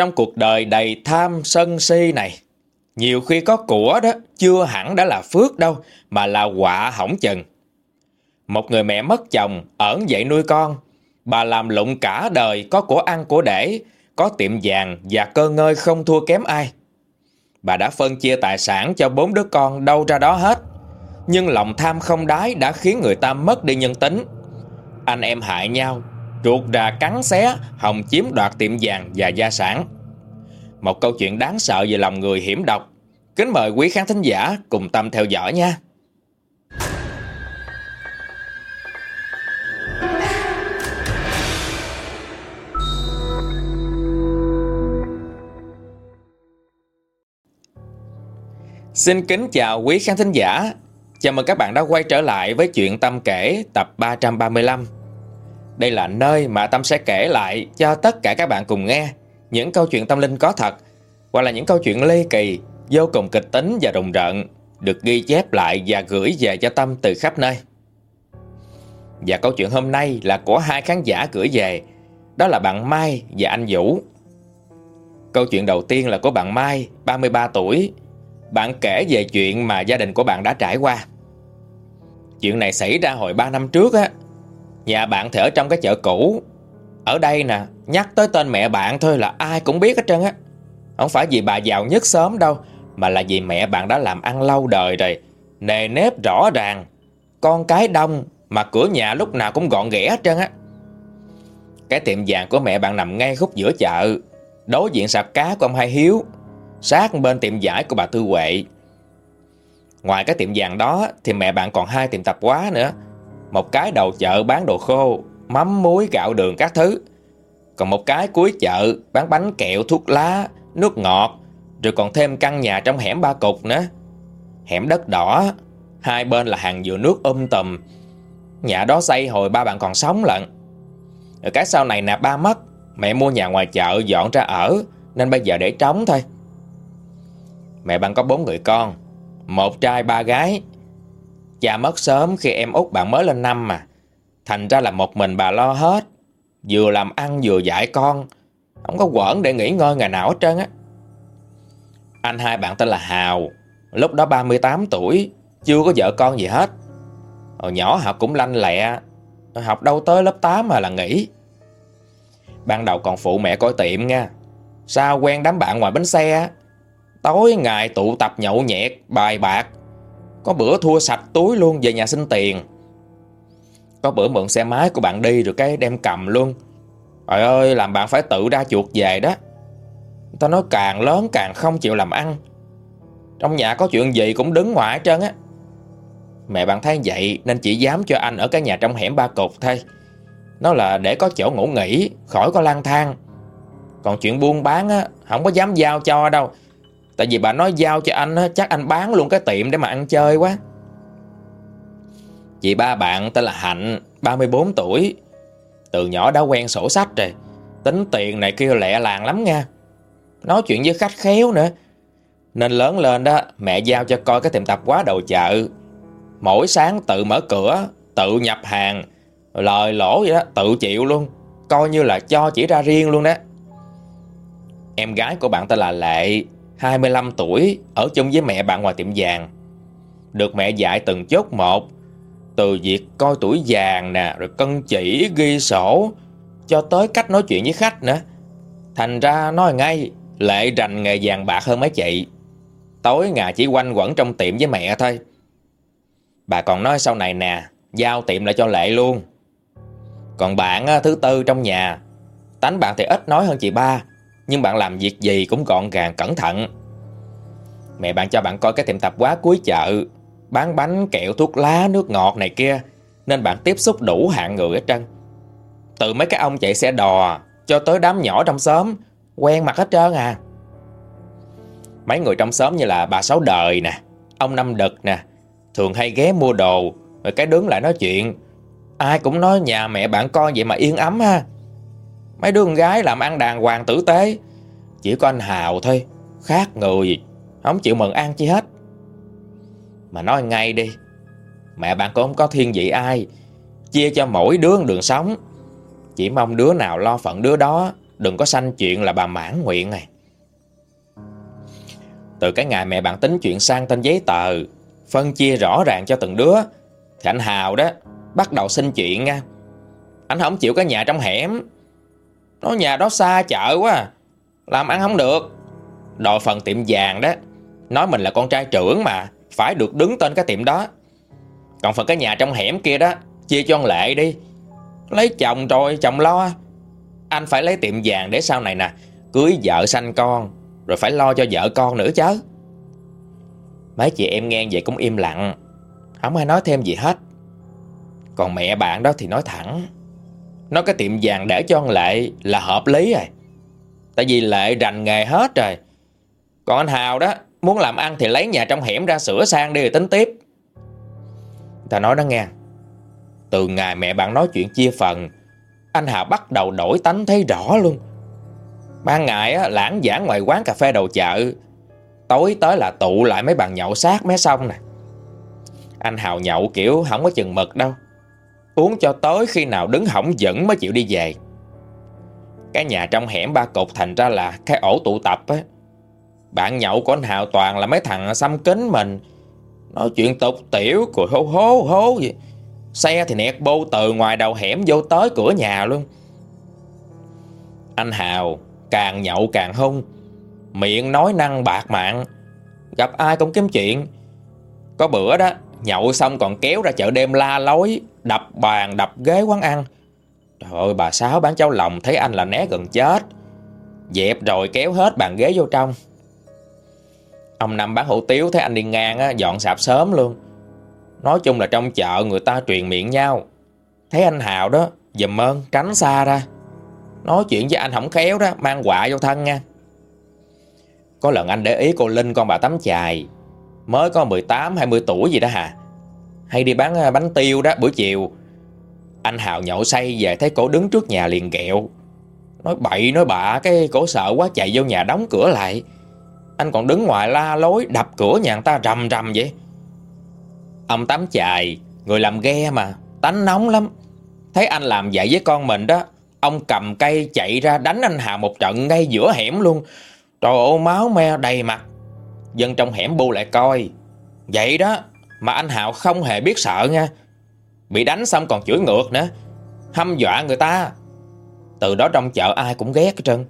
Trong cuộc đời đầy tham sân si này, nhiều khi có của đó chưa hẳn đã là phước đâu, mà là quả hỏng chừng. Một người mẹ mất chồng, ẩn dậy nuôi con, bà làm lụng cả đời có của ăn của để, có tiệm vàng và cơ ngơi không thua kém ai. Bà đã phân chia tài sản cho bốn đứa con đâu ra đó hết. Nhưng lòng tham không đái đã khiến người ta mất đi nhân tính. Anh em hại nhau, ruột rà cắn xé, hòng chiếm đoạt tiệm vàng và gia sản. Một câu chuyện đáng sợ về lòng người hiểm độc. Kính mời quý khán thính giả cùng tâm theo dõi nha. Xin kính chào quý khán thính giả. Chào mừng các bạn đã quay trở lại với chuyện Tâm kể tập 335. Đây là nơi mà Tâm sẽ kể lại cho tất cả các bạn cùng nghe những câu chuyện tâm linh có thật hoặc là những câu chuyện ly kỳ, vô cùng kịch tính và rùng rợn được ghi chép lại và gửi về cho Tâm từ khắp nơi. Và câu chuyện hôm nay là của hai khán giả gửi về, đó là bạn Mai và anh Vũ. Câu chuyện đầu tiên là của bạn Mai, 33 tuổi, bạn kể về chuyện mà gia đình của bạn đã trải qua. Chuyện này xảy ra hồi 3 năm trước á. Nhà bạn thì ở trong cái chợ cũ. Ở đây nè, nhắc tới tên mẹ bạn thôi là ai cũng biết hết trơn á. Không phải vì bà giàu nhất sớm đâu, mà là vì mẹ bạn đã làm ăn lâu đời rồi. Nề nếp rõ ràng. Con cái đông mà cửa nhà lúc nào cũng gọn ghẽ hết trơn á. Cái tiệm vàng của mẹ bạn nằm ngay khúc giữa chợ, đối diện sạp cá của ông Hai Hiếu sát bên tiệm giải của bà Thư Huệ. Ngoài cái tiệm vàng đó thì mẹ bạn còn hai tiệm tạp hóa nữa. Một cái đầu chợ bán đồ khô, mắm muối, gạo đường các thứ. Còn một cái cuối chợ bán bánh kẹo, thuốc lá, nước ngọt, rồi còn thêm căn nhà trong hẻm ba cục nữa. Hẻm đất đỏ, hai bên là hàng dừa nước um tùm. Nhà đó xây hồi ba bạn còn sống lận. Rồi cái sau này nạp ba mất, mẹ mua nhà ngoài chợ dọn ra ở, nên bây giờ để trống thôi. Mẹ bạn có bốn người con Một trai ba gái Cha mất sớm khi em út bạn mới lên năm mà. Thành ra là một mình bà lo hết. Vừa làm ăn vừa dạy con. Không có quẩn để nghỉ ngơi ngày nào hết trơn á. Anh hai bạn tên là Hào. Lúc đó 38 tuổi. Chưa có vợ con gì hết. Hồi nhỏ học cũng lanh lẹ. Học đâu tới lớp 8 mà là nghỉ. Ban đầu còn phụ mẹ coi tiệm nha. Sao quen đám bạn ngoài bến xe Tối ngày tụ tập nhậu nhẹt, bài bạc. Có bữa thua sạch túi luôn về nhà xin tiền. Có bữa mượn xe máy của bạn đi rồi cái đem cầm luôn. Trời ơi làm bạn phải tự ra chuột về đó. Tao nói càng lớn càng không chịu làm ăn. Trong nhà có chuyện gì cũng đứng ngoài hết trơn á. Mẹ bạn thấy vậy nên chỉ dám cho anh ở cái nhà trong hẻm ba cục thôi. Nó là để có chỗ ngủ nghỉ, khỏi có lang thang. Còn chuyện buôn bán á, không có dám giao cho đâu. Tại vì bà nói giao cho anh Chắc anh bán luôn cái tiệm để mà ăn chơi quá. Chị ba bạn tên là Hạnh 34 tuổi. Từ nhỏ đã quen sổ sách rồi. Tính tiền này kêu lẹ làng lắm nha. Nói chuyện với khách khéo nữa. Nên lớn lên đó, Mẹ giao cho coi cái tiệm tạp quá đầu chợ. Mỗi sáng tự mở cửa, Tự nhập hàng. Lời lỗ vậy đó, tự chịu luôn. Coi như là cho chỉ ra riêng luôn đó. Em gái của bạn tên là Lệ. 25 tuổi ở chung với mẹ bạn ngoài tiệm vàng. Được mẹ dạy từng chốt một, từ việc coi tuổi vàng nè, rồi cân chỉ, ghi sổ, cho tới cách nói chuyện với khách nữa. Thành ra nói ngay, Lệ rành nghề vàng bạc hơn mấy chị. Tối ngày chỉ quanh quẩn trong tiệm với mẹ thôi. Bà còn nói sau này nè, giao tiệm lại cho Lệ luôn. Còn bạn thứ tư trong nhà, tánh bạn thì ít nói hơn chị ba, nhưng bạn làm việc gì cũng gọn gàng cẩn thận. Mẹ bạn cho bạn coi cái tiệm tạp hóa cuối chợ Bán bánh, kẹo, thuốc lá, nước ngọt này kia Nên bạn tiếp xúc đủ hạng người hết trơn. Từ mấy cái ông chạy xe đò Cho tới đám nhỏ trong xóm Quen mặt hết trơn à. Mấy người trong xóm như là bà Sáu Đời nè Ông Năm Đực nè Thường hay ghé mua đồ Rồi cái đứng lại nói chuyện. Ai cũng nói nhà mẹ bạn con vậy mà yên ấm ha. Mấy đứa con gái làm ăn đàng hoàng tử tế. Chỉ có anh Hào thôi, Khác người, Không chịu mừng ăn chi hết. Mà nói ngay đi, Mẹ bạn cũng không có thiên vị ai, Chia cho mỗi đứa đường sống. Chỉ mong đứa nào lo phận đứa đó, Đừng có sanh chuyện là bà mãn nguyện này. Từ cái ngày mẹ bạn tính chuyện sang tên giấy tờ, Phân chia rõ ràng cho từng đứa, Thì anh Hào đó Bắt đầu xin chuyện nha. Anh không chịu cái nhà trong hẻm nó nhà đó xa chợ quá à. Làm ăn không được. Đòi phần tiệm vàng đó. Nói mình là con trai trưởng mà. Phải được đứng tên cái tiệm đó. Còn phần cái nhà trong hẻm kia đó, Chia cho ông Lệ đi. Lấy chồng rồi chồng lo. Anh phải lấy tiệm vàng để sau này nè, Cưới vợ sanh con, Rồi phải lo cho vợ con nữa chứ. Mấy chị em nghe vậy cũng im lặng. Không ai nói thêm gì hết. Còn mẹ bạn đó thì nói thẳng nó cái tiệm vàng để cho anh Lệ là hợp lý rồi. Tại vì Lệ rành nghề hết rồi. Còn anh Hào đó Muốn làm ăn thì lấy nhà trong hẻm ra sửa sang đi rồi tính tiếp. Ta nói đó nghe. Từ ngày mẹ bạn nói chuyện chia phần Anh Hào bắt đầu đổi tánh thấy rõ luôn. Ban ngày á, lãng giảng ngoài quán cà phê đầu chợ. Tối tới là tụ lại mấy bàn nhậu sát mé sông nè. Anh Hào nhậu kiểu không có chừng mực đâu. Uống cho tới khi nào đứng hỏng dẫn mới chịu đi về. Cái nhà trong hẻm ba cục thành ra là cái ổ tụ tập á. Bạn nhậu của anh Hào toàn là mấy thằng xăm kính mình. Nói chuyện tục tiểu, cười hô hố hố vậy. Xe thì nẹt bô từ ngoài đầu hẻm vô tới cửa nhà luôn. Anh Hào càng nhậu càng hung. Miệng nói năng bạc mạng. Gặp ai cũng kiếm chuyện. Có bữa đó, Nhậu xong còn kéo ra chợ đêm la lối. Đập bàn đập ghế quán ăn. Trời ơi bà Sáu bán cháo lòng Thấy anh là né gần chết. Dẹp rồi kéo hết bàn ghế vô trong. Ông Năm bán hủ tiếu Thấy anh đi ngang á, dọn sạp sớm luôn. Nói chung là trong chợ người ta truyền miệng nhau. Thấy anh Hào đó Dùm ơn tránh xa ra. Nói chuyện với anh không khéo đó Mang quạ vô thân nha. Có lần anh để ý cô Linh con bà tắm chài. Mới có 18-20 tuổi gì đó hả? Hay đi bán à, bánh tiêu đó buổi chiều. Anh Hào nhậu say về thấy cổ đứng trước nhà liền ghẹo Nói bậy, nói bạ, Cái cổ sợ quá chạy vô nhà đóng cửa lại. Anh còn đứng ngoài la lối, Đập cửa nhà người ta rầm rầm vậy. Ông tắm chài, Người làm ghe mà, Tánh nóng lắm. Thấy anh làm vậy với con mình đó, Ông cầm cây chạy ra đánh anh Hào một trận ngay giữa hẻm luôn. Trời ơi, máu me đầy mặt. Dân trong hẻm bu lại coi. Vậy đó mà anh Hạo không hề biết sợ nha. Bị đánh xong còn chửi ngược nữa. Hâm dọa người ta. Từ đó trong chợ ai cũng ghét hết trơn.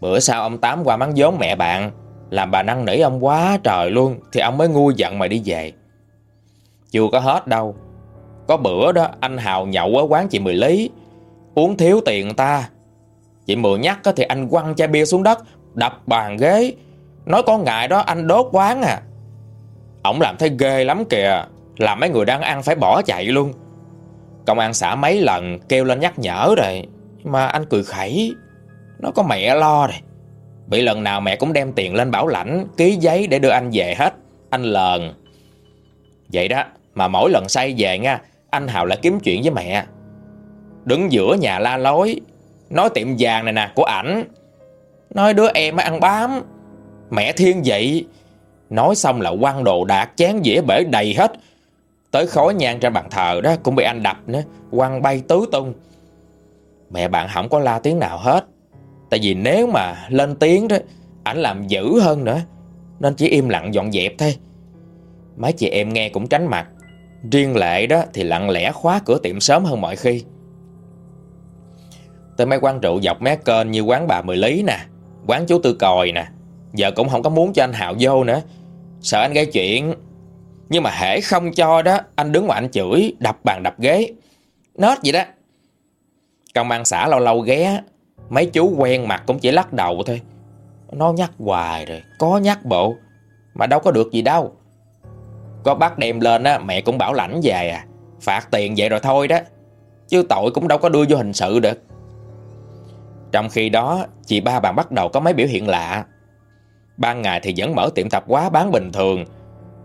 Bữa sau ông Tám qua mắng vốn mẹ bạn, Làm bà năn nỉ ông quá trời luôn, Thì ông mới ngu giận mà đi về. Chưa có hết đâu. Có bữa đó, anh Hào nhậu ở quán chị Mười Lý. Uống thiếu tiền ta. Chị Mười nhắc thì anh quăng chai bia xuống đất, Đập bàn ghế. Nói có ngại đó anh đốt quán à. Ổng làm thấy ghê lắm kìa. Làm mấy người đang ăn phải bỏ chạy luôn. Công an xã mấy lần, kêu lên nhắc nhở rồi. Mà anh cười khẩy. Nó có mẹ lo rồi Bị lần nào mẹ cũng đem tiền lên bảo lãnh, Ký giấy để đưa anh về hết. Anh lờn. Vậy đó, mà mỗi lần say về nha, Anh Hào lại kiếm chuyện với mẹ. Đứng giữa nhà la lối, Nói tiệm vàng này nè, của ảnh. Nói đứa em ăn bám. Mẹ thiên vậy Nói xong là quăng đồ đạc chén dĩa bể đầy hết. Tới khói nhang trên bàn thờ đó Cũng bị anh đập nữa, Quăng bay tứ tung. Mẹ bạn không có la tiếng nào hết. Tại vì nếu mà lên tiếng đó, Ảnh làm dữ hơn nữa. Nên chỉ im lặng dọn dẹp thôi. Mấy chị em nghe cũng tránh mặt. Riêng lệ đó thì lặng lẽ khóa cửa tiệm sớm hơn mọi khi. Tới mấy quán rượu dọc mé kênh như quán bà Mười Lý nè, Quán chú Tư Còi nè. Giờ cũng không có muốn cho anh Hào vô nữa. Sợ anh gây chuyện. Nhưng mà hễ không cho đó, Anh đứng ngoài anh chửi, Đập bàn đập ghế. Nết vậy đó. Công an xã lâu lâu ghé, Mấy chú quen mặt cũng chỉ lắc đầu thôi. Nó nhắc hoài rồi, Có nhắc bộ, Mà đâu có được gì đâu. Có bắt đem lên á, Mẹ cũng bảo lãnh về à Phạt tiền vậy rồi thôi đó. Chứ tội cũng đâu có đưa vô hình sự được. Trong khi đó, Chị ba bạn bắt đầu có mấy biểu hiện lạ. Ban ngày thì vẫn mở tiệm tạp hóa bán bình thường.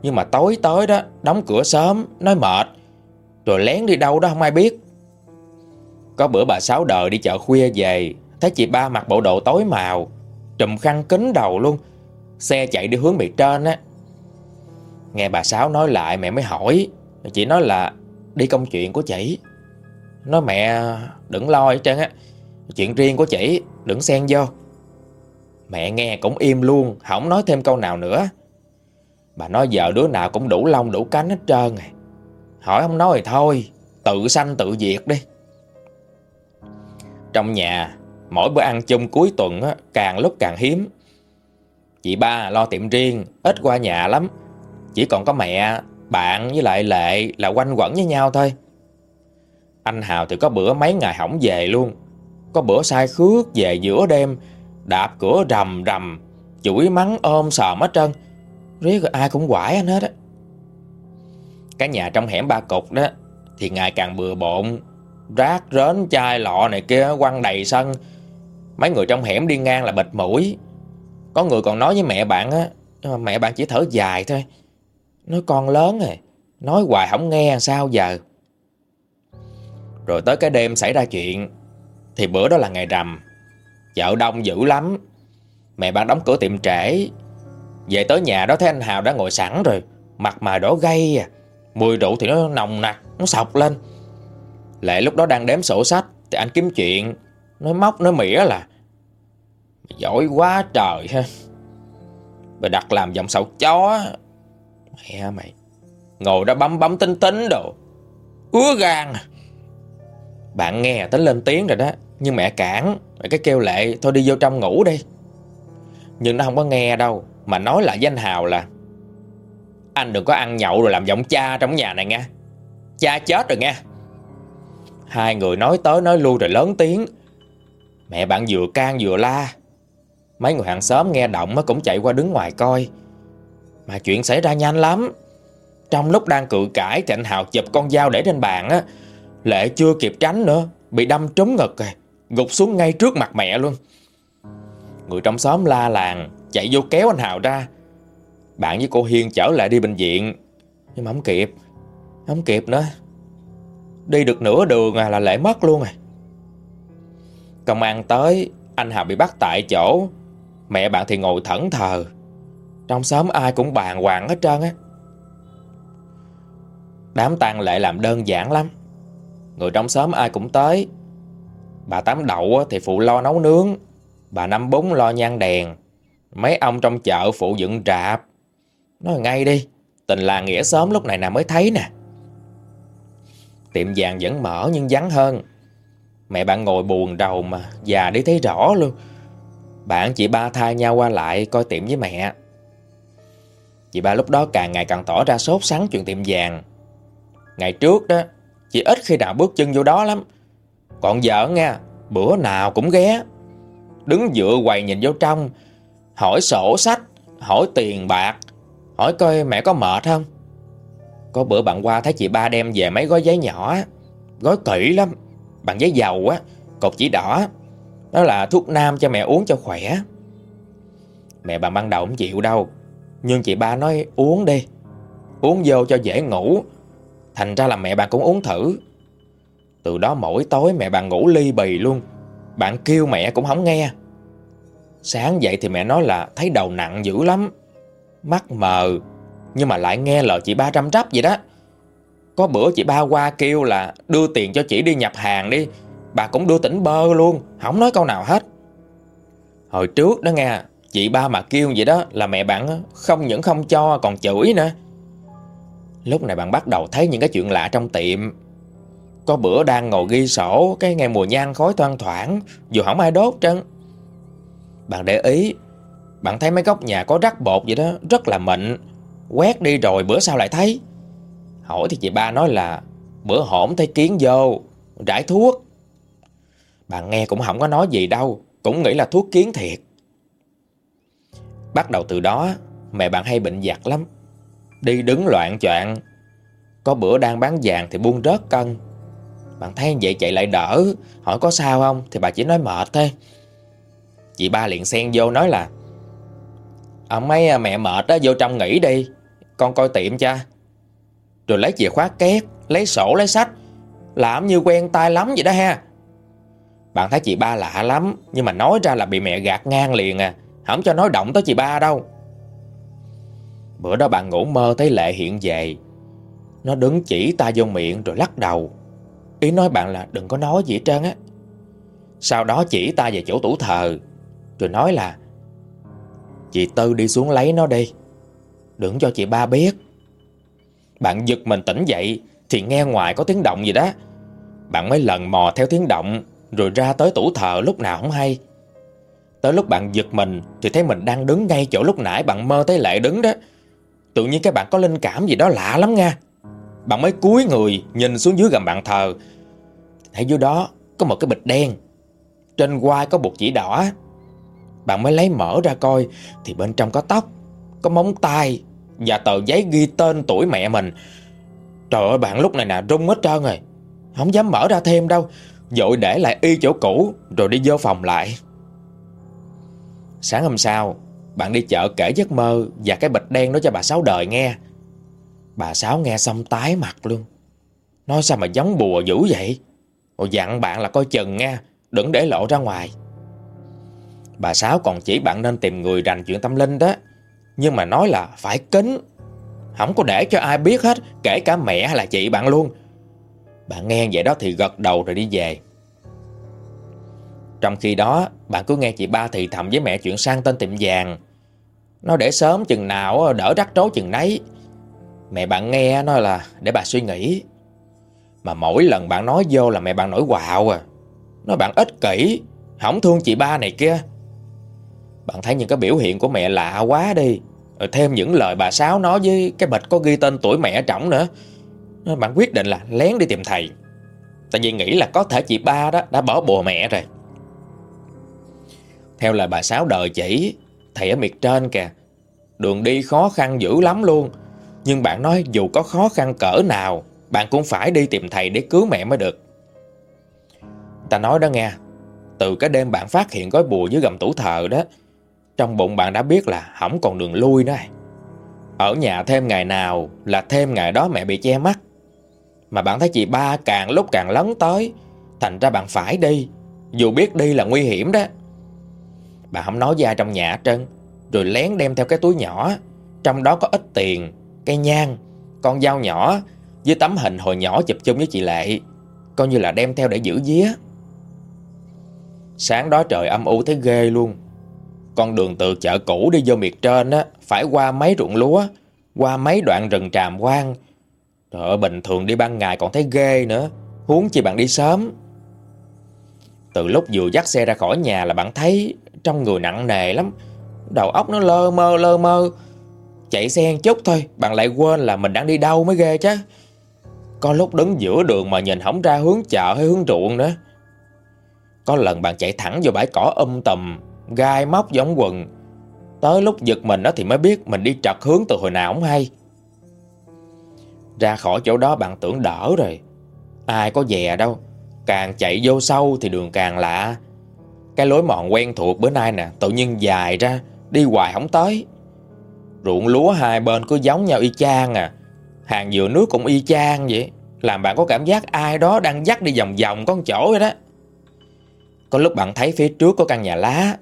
Nhưng mà tối tới đó Đóng cửa sớm, nói mệt. Rồi lén đi đâu đó không ai biết. Có bữa bà Sáu đời đi chợ khuya về Thấy chị ba mặc bộ đồ tối màu Trùm khăn kính đầu luôn. Xe chạy đi hướng bị trên á. Nghe bà Sáu nói lại mẹ mới hỏi. Chị nói là đi công chuyện của chị. Nói mẹ đừng lo hết trơn á. Chuyện riêng của chị Đừng xen vô. Mẹ nghe cũng im luôn Không nói thêm câu nào nữa. Bà nói giờ đứa nào cũng đủ lông đủ cánh hết trơn à. Hỏi không nói thì thôi Tự sanh tự diệt đi. Trong nhà Mỗi bữa ăn chung cuối tuần á, càng lúc càng hiếm. Chị ba lo tiệm riêng Ít qua nhà lắm. Chỉ còn có mẹ, bạn với lại Lệ Là quanh quẩn với nhau thôi. Anh Hào thì có bữa mấy ngày hỏng về luôn. Có bữa sai khước về giữa đêm Đạp cửa rầm rầm, Chửi mắng ôm sòm hết trơn Riết rồi ai cũng quải anh hết á. Cái nhà trong hẻm ba cục đó Thì ngày càng bừa bộn. Rác rến chai lọ này kia quăng đầy sân. Mấy người trong hẻm đi ngang là bịt mũi. Có người còn nói với mẹ bạn á ờ, Mẹ bạn chỉ thở dài thôi. Nói, con lớn rồi, Nói hoài không nghe sao giờ. Rồi tới cái đêm xảy ra chuyện, Thì bữa đó là ngày rằm. Chợ đông dữ lắm. Mẹ bạn đóng cửa tiệm trễ. Về tới nhà đó thấy anh Hào đã ngồi sẵn rồi. Mặt mày đỏ gay à. Mùi rượu thì nó nồng nặc, Nó sọc lên. Lệ lúc đó đang đếm sổ sách, Thì anh kiếm chuyện. Nói móc, nói mỉa là Mày giỏi quá trời ha. Mày đặt làm giọng sầu chó. Mẹ mày. Ngồi đó bấm bấm tính tính đồ. Ứa gan. À. Bạn nghe tính lên tiếng rồi đó. Nhưng mẹ cản, Mẹ cái kêu lệ, Thôi đi vô trong ngủ đi. Nhưng nó không có nghe đâu, Mà nói lại danh hào là, Anh đừng có ăn nhậu rồi làm giọng cha trong nhà này nha. Cha chết rồi nha. Hai người nói tới nói lui rồi lớn tiếng. Mẹ bạn vừa can vừa la. Mấy người hàng xóm nghe động cũng chạy qua đứng ngoài coi. Mà chuyện xảy ra nhanh lắm. Trong lúc đang cự cãi Thì anh Hào chụp con dao để trên bàn á. Lệ chưa kịp tránh nữa, Bị đâm trúng ngực rồi. Gục xuống ngay trước mặt mẹ luôn. Người trong xóm la làng, Chạy vô kéo anh Hào ra. Bạn với cô Hiên trở lại đi bệnh viện. Nhưng mà không kịp Không kịp nữa. Đi được nửa đường à là lễ mất luôn à. Công an tới, Anh Hào bị bắt tại chỗ. Mẹ bạn thì ngồi thẫn thờ. Trong xóm ai cũng bàn hoàng hết trơn á. Đám tang lễ làm đơn giản lắm. Người trong xóm ai cũng tới Bà Tám Đậu thì phụ lo nấu nướng. Bà Năm Bún lo nhang đèn. Mấy ông trong chợ phụ dựng trạp Nói ngay đi, Tình làng nghĩa xóm lúc này nào mới thấy nè. Tiệm vàng vẫn mở nhưng vắng hơn. Mẹ bạn ngồi buồn đầu mà, Già đi thấy rõ luôn. Bạn chị ba thay nhau qua lại Coi tiệm với mẹ. Chị ba lúc đó càng ngày càng tỏ ra sốt sắng chuyện tiệm vàng. Ngày trước đó, Chị ít khi nào bước chân vô đó lắm. Còn vợ nha Bữa nào cũng ghé. Đứng dựa quầy nhìn vô trong, Hỏi sổ sách, Hỏi tiền bạc, Hỏi coi mẹ có mệt không. Có bữa bạn qua thấy chị ba đem về mấy gói giấy nhỏ, Gói kỹ lắm, Bằng giấy dầu á, Cột chỉ đỏ. Đó là thuốc nam cho mẹ uống cho khỏe. Mẹ bạn ban đầu không chịu đâu, Nhưng chị ba nói uống đi, Uống vô cho dễ ngủ. Thành ra là mẹ bạn cũng uống thử. Từ đó mỗi tối mẹ bạn ngủ ly bì luôn. Bạn kêu mẹ cũng không nghe. Sáng dậy thì mẹ nói là thấy đầu nặng dữ lắm. Mắt mờ, Nhưng mà lại nghe lời chị ba trăm trắp vậy đó. Có bữa chị ba qua kêu là Đưa tiền cho chị đi nhập hàng đi. Bà cũng đưa tỉnh bơ luôn, Không nói câu nào hết. Hồi trước đó nghe, Chị ba mà kêu vậy đó là mẹ bạn không những không cho, còn chửi nữa. Lúc này bạn bắt đầu thấy những cái chuyện lạ trong tiệm. Có bữa đang ngồi ghi sổ, Cái nghe mùi nhang khói thoang thoảng Dù không ai đốt trơn. Bạn để ý, Bạn thấy mấy góc nhà có rắc bột vậy đó, Rất là mịn. Quét đi rồi bữa sau lại thấy. Hỏi thì chị ba nói là, Bữa hổm thấy kiến vô, Rải thuốc. Bạn nghe cũng không có nói gì đâu, Cũng nghĩ là thuốc kiến thiệt. Bắt đầu từ đó, Mẹ bạn hay bệnh giặt lắm. Đi đứng loạn choạng. Có bữa đang bán vàng thì buông rớt cân. Bạn thấy vậy chạy lại đỡ. Hỏi có sao không? Thì bà chỉ nói mệt thôi. Chị ba liền xen vô nói là Ông mấy ờ, mẹ mệt đó vô trong nghỉ đi. Con coi tiệm cha. Rồi lấy chìa khóa két, Lấy sổ, lấy sách. Làm như quen tay lắm vậy đó ha. Bạn thấy chị ba lạ lắm, Nhưng mà nói ra là bị mẹ gạt ngang liền à. Không cho nói động tới chị ba đâu. Bữa đó bạn ngủ mơ thấy Lệ hiện về. Nó đứng chỉ ta vô miệng rồi lắc đầu. Ý nói bạn là đừng có nói gì hết trơn á. Sau đó chỉ ta về chỗ tủ thờ, Rồi nói là, Chị Tư đi xuống lấy nó đi, Đừng cho chị ba biết. Bạn giật mình tỉnh dậy Thì nghe ngoài có tiếng động gì đó. Bạn mới lần mò theo tiếng động, Rồi ra tới tủ thờ lúc nào không hay. Tới lúc bạn giật mình Thì thấy mình đang đứng ngay chỗ lúc nãy Bạn mơ thấy Lệ đứng đó. Tự nhiên các bạn có linh cảm gì đó lạ lắm nha. Bạn mới cúi người Nhìn xuống dưới gầm bàn thờ. Thấy dưới đó có một cái bịch đen. Trên quai có bột chỉ đỏ. Bạn mới lấy mở ra coi, Thì bên trong có tóc, Có móng tay Và tờ giấy ghi tên tuổi mẹ mình. Trời ơi, bạn lúc này nè, rung hết trơn rồi. Không dám mở ra thêm đâu. Dội để lại y chỗ cũ, Rồi đi vô phòng lại. Sáng hôm sau, Bạn đi chợ kể giấc mơ Và cái bịch đen đó cho bà Sáu đời nghe. Bà Sáu nghe xong tái mặt luôn. Nói sao mà giống bùa dữ vậy? Rồi dặn bạn là coi chừng nha Đừng để lộ ra ngoài. Bà Sáu còn chỉ bạn nên tìm người rành chuyện tâm linh đó. Nhưng mà nói là phải kính. Không có để cho ai biết hết Kể cả mẹ hay là chị bạn luôn. Bạn nghe vậy đó thì gật đầu rồi đi về. Trong khi đó, bạn cứ nghe chị ba thì thầm với mẹ chuyện sang tên tiệm vàng. Nó để sớm chừng nào đỡ rắc rối chừng nấy. Mẹ bạn nghe nói là để bà suy nghĩ. Mà mỗi lần bạn nói vô là mẹ bạn nổi quạo à. Nói bạn ích kỷ, không thương chị ba này kia. Bạn thấy những cái biểu hiện của mẹ lạ quá đi. Rồi thêm những lời bà Sáu nói với cái bịch có ghi tên tuổi mẹ trọng nữa. Bạn quyết định là lén đi tìm thầy. Tại vì nghĩ là có thể chị ba đó đã bỏ bùa mẹ rồi. Theo lời bà Sáu đời chỉ Thầy ở miệt trên kìa Đường đi khó khăn dữ lắm luôn nhưng bạn nói dù có khó khăn cỡ nào, Bạn cũng phải đi tìm thầy để cứu mẹ mới được. Ta nói đó nghe, Từ cái đêm bạn phát hiện gói bùa dưới gầm tủ thờ đó, Trong bụng bạn đã biết là không còn đường lui nữa Ở nhà thêm ngày nào Là thêm ngày đó mẹ bị che mắt. Mà bạn thấy chị ba càng lúc càng lấn tới, Thành ra bạn phải đi, Dù biết đi là nguy hiểm đó. Bạn không nói với ai trong nhà trơn, Rồi lén đem theo cái túi nhỏ, Trong đó có ít tiền Cây nhang, Con dao nhỏ Với tấm hình hồi nhỏ chụp chung với chị Lệ, Coi như là đem theo để giữ vía. Sáng đó trời âm u thấy ghê luôn. Con đường từ chợ cũ đi vô miệt trên á, Phải qua mấy ruộng lúa, Qua mấy đoạn rừng tràm quang Trời ơi, bình thường đi ban ngày còn thấy ghê nữa, Huống chi bạn đi sớm. Từ lúc vừa dắt xe ra khỏi nhà là bạn thấy trong người nặng nề lắm. Đầu óc nó lơ mơ lơ mơ. Chạy xe chút thôi Bạn lại quên là mình đang đi đâu mới ghê chứ. Có lúc đứng giữa đường mà nhìn không ra hướng chợ hay hướng ruộng nữa. Có lần bạn chạy thẳng vô bãi cỏ um âm tầm, Gai móc giống quần. Tới lúc giật mình đó thì mới biết Mình đi trật hướng từ hồi nào không hay. Ra khỏi chỗ đó bạn tưởng đỡ rồi. Ai có dè đâu Càng chạy vô sâu thì đường càng lạ. Cái lối mòn quen thuộc bữa nay nè Tự nhiên dài ra Đi hoài không tới. Ruộng lúa hai bên cứ giống nhau y chang à. Hàng dừa nước cũng y chang vậy. Làm bạn có cảm giác ai đó đang dắt đi vòng vòng con chỗ vậy đó. Có lúc bạn thấy phía trước có căn nhà lá.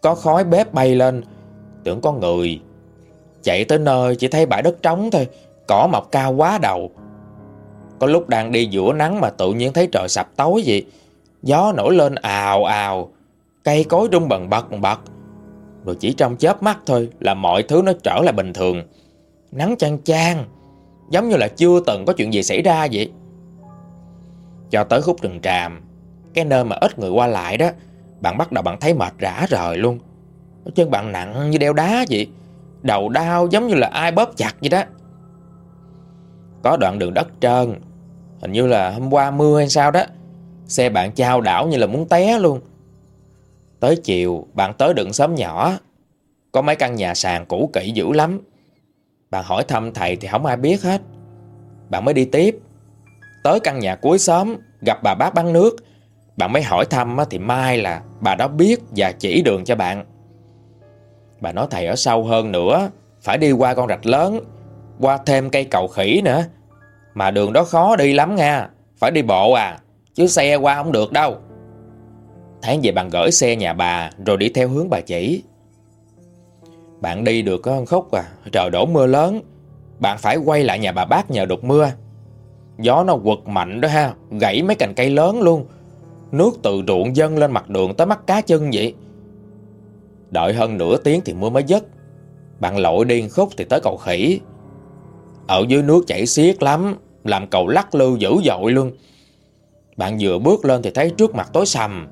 Có khói bếp bay lên. Tưởng có người. Chạy tới nơi chỉ thấy bãi đất trống thôi. Cỏ mọc cao quá đầu. Có lúc đang đi giữa nắng mà tự nhiên thấy trời sập tối vậy. Gió nổi lên ào ào. Cây cối rung bần bật bần bật. Rồi chỉ trong chớp mắt thôi Là mọi thứ nó trở lại bình thường. Nắng chang chang, Giống như là chưa từng có chuyện gì xảy ra vậy. Cho tới khúc rừng tràm, Cái nơi mà ít người qua lại đó, Bạn bắt đầu bạn thấy mệt rã rời luôn. Chân bạn nặng như đeo đá vậy, Đầu đau giống như là ai bóp chặt vậy đó. Có đoạn đường đất trơn, Hình như là hôm qua mưa hay sao đó, Xe bạn trao đảo như là muốn té luôn. Tới chiều, bạn tới đựng xóm nhỏ. Có mấy căn nhà sàn cũ kỹ dữ lắm. Bạn hỏi thăm thầy thì không ai biết hết. Bạn mới đi tiếp. Tới căn nhà cuối xóm, gặp bà bác bán nước. Bạn mới hỏi thăm thì mai là bà đó biết và chỉ đường cho bạn. Bà nói thầy ở sâu hơn nữa, phải đi qua con rạch lớn, qua thêm cây cầu khỉ nữa. Mà đường đó khó đi lắm nha, phải đi bộ à, chứ xe qua không được đâu. Tháng về bạn gửi xe nhà bà, Rồi đi theo hướng bà chỉ. Bạn đi được có khúc à Trời đổ mưa lớn. Bạn phải quay lại nhà bà bác nhờ đục mưa. Gió nó quật mạnh đó ha, Gãy mấy cành cây lớn luôn. Nước từ ruộng dâng lên mặt đường tới mắt cá chân vậy. Đợi hơn nửa tiếng thì mưa mới dứt. Bạn lội điên khúc thì tới cầu khỉ. Ở dưới nước chảy xiết lắm, Làm cầu lắc lư dữ dội luôn. Bạn vừa bước lên thì thấy trước mặt tối sầm.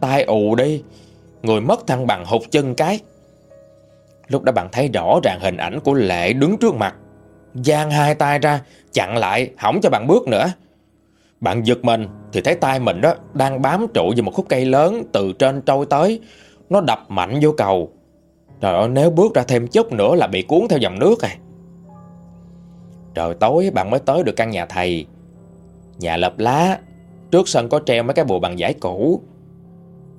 Tai ù đi. Người mất thăng bằng hụt chân cái. Lúc đó bạn thấy rõ ràng hình ảnh của Lệ đứng trước mặt. Giang hai tay ra, Chặn lại, hỏng cho bạn bước nữa. Bạn giật mình, Thì thấy tay mình đó Đang bám trụ vào một khúc cây lớn Từ trên trôi tới. Nó đập mạnh vô cầu. Trời ơi, nếu bước ra thêm chút nữa Là bị cuốn theo dòng nước à. Trời, tối bạn mới tới được căn nhà thầy. Nhà lợp lá. Trước sân có treo mấy cái bùa bằng giải cũ.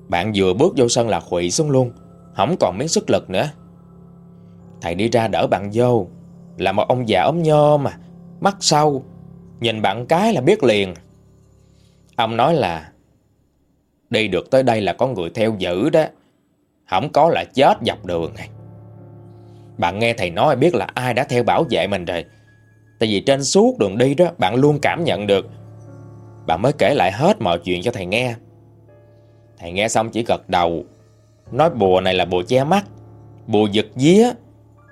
Bạn vừa bước vô sân là khụy xuống luôn. Không còn miếng sức lực nữa. Thầy đi ra đỡ bạn vô. Là một ông già ốm nhơ mà. Mắt sâu. Nhìn bạn cái là biết liền. Ông nói là, Đi được tới đây là có người theo dữ đó. Không có là chết dọc đường. Này Bạn nghe thầy nói biết là ai đã theo bảo vệ mình rồi. Tại vì trên suốt đường đi đó, Bạn luôn cảm nhận được. Bạn mới kể lại hết mọi chuyện cho thầy nghe. Thầy nghe xong chỉ gật đầu. Nói bùa này là bùa che mắt. Bùa giật día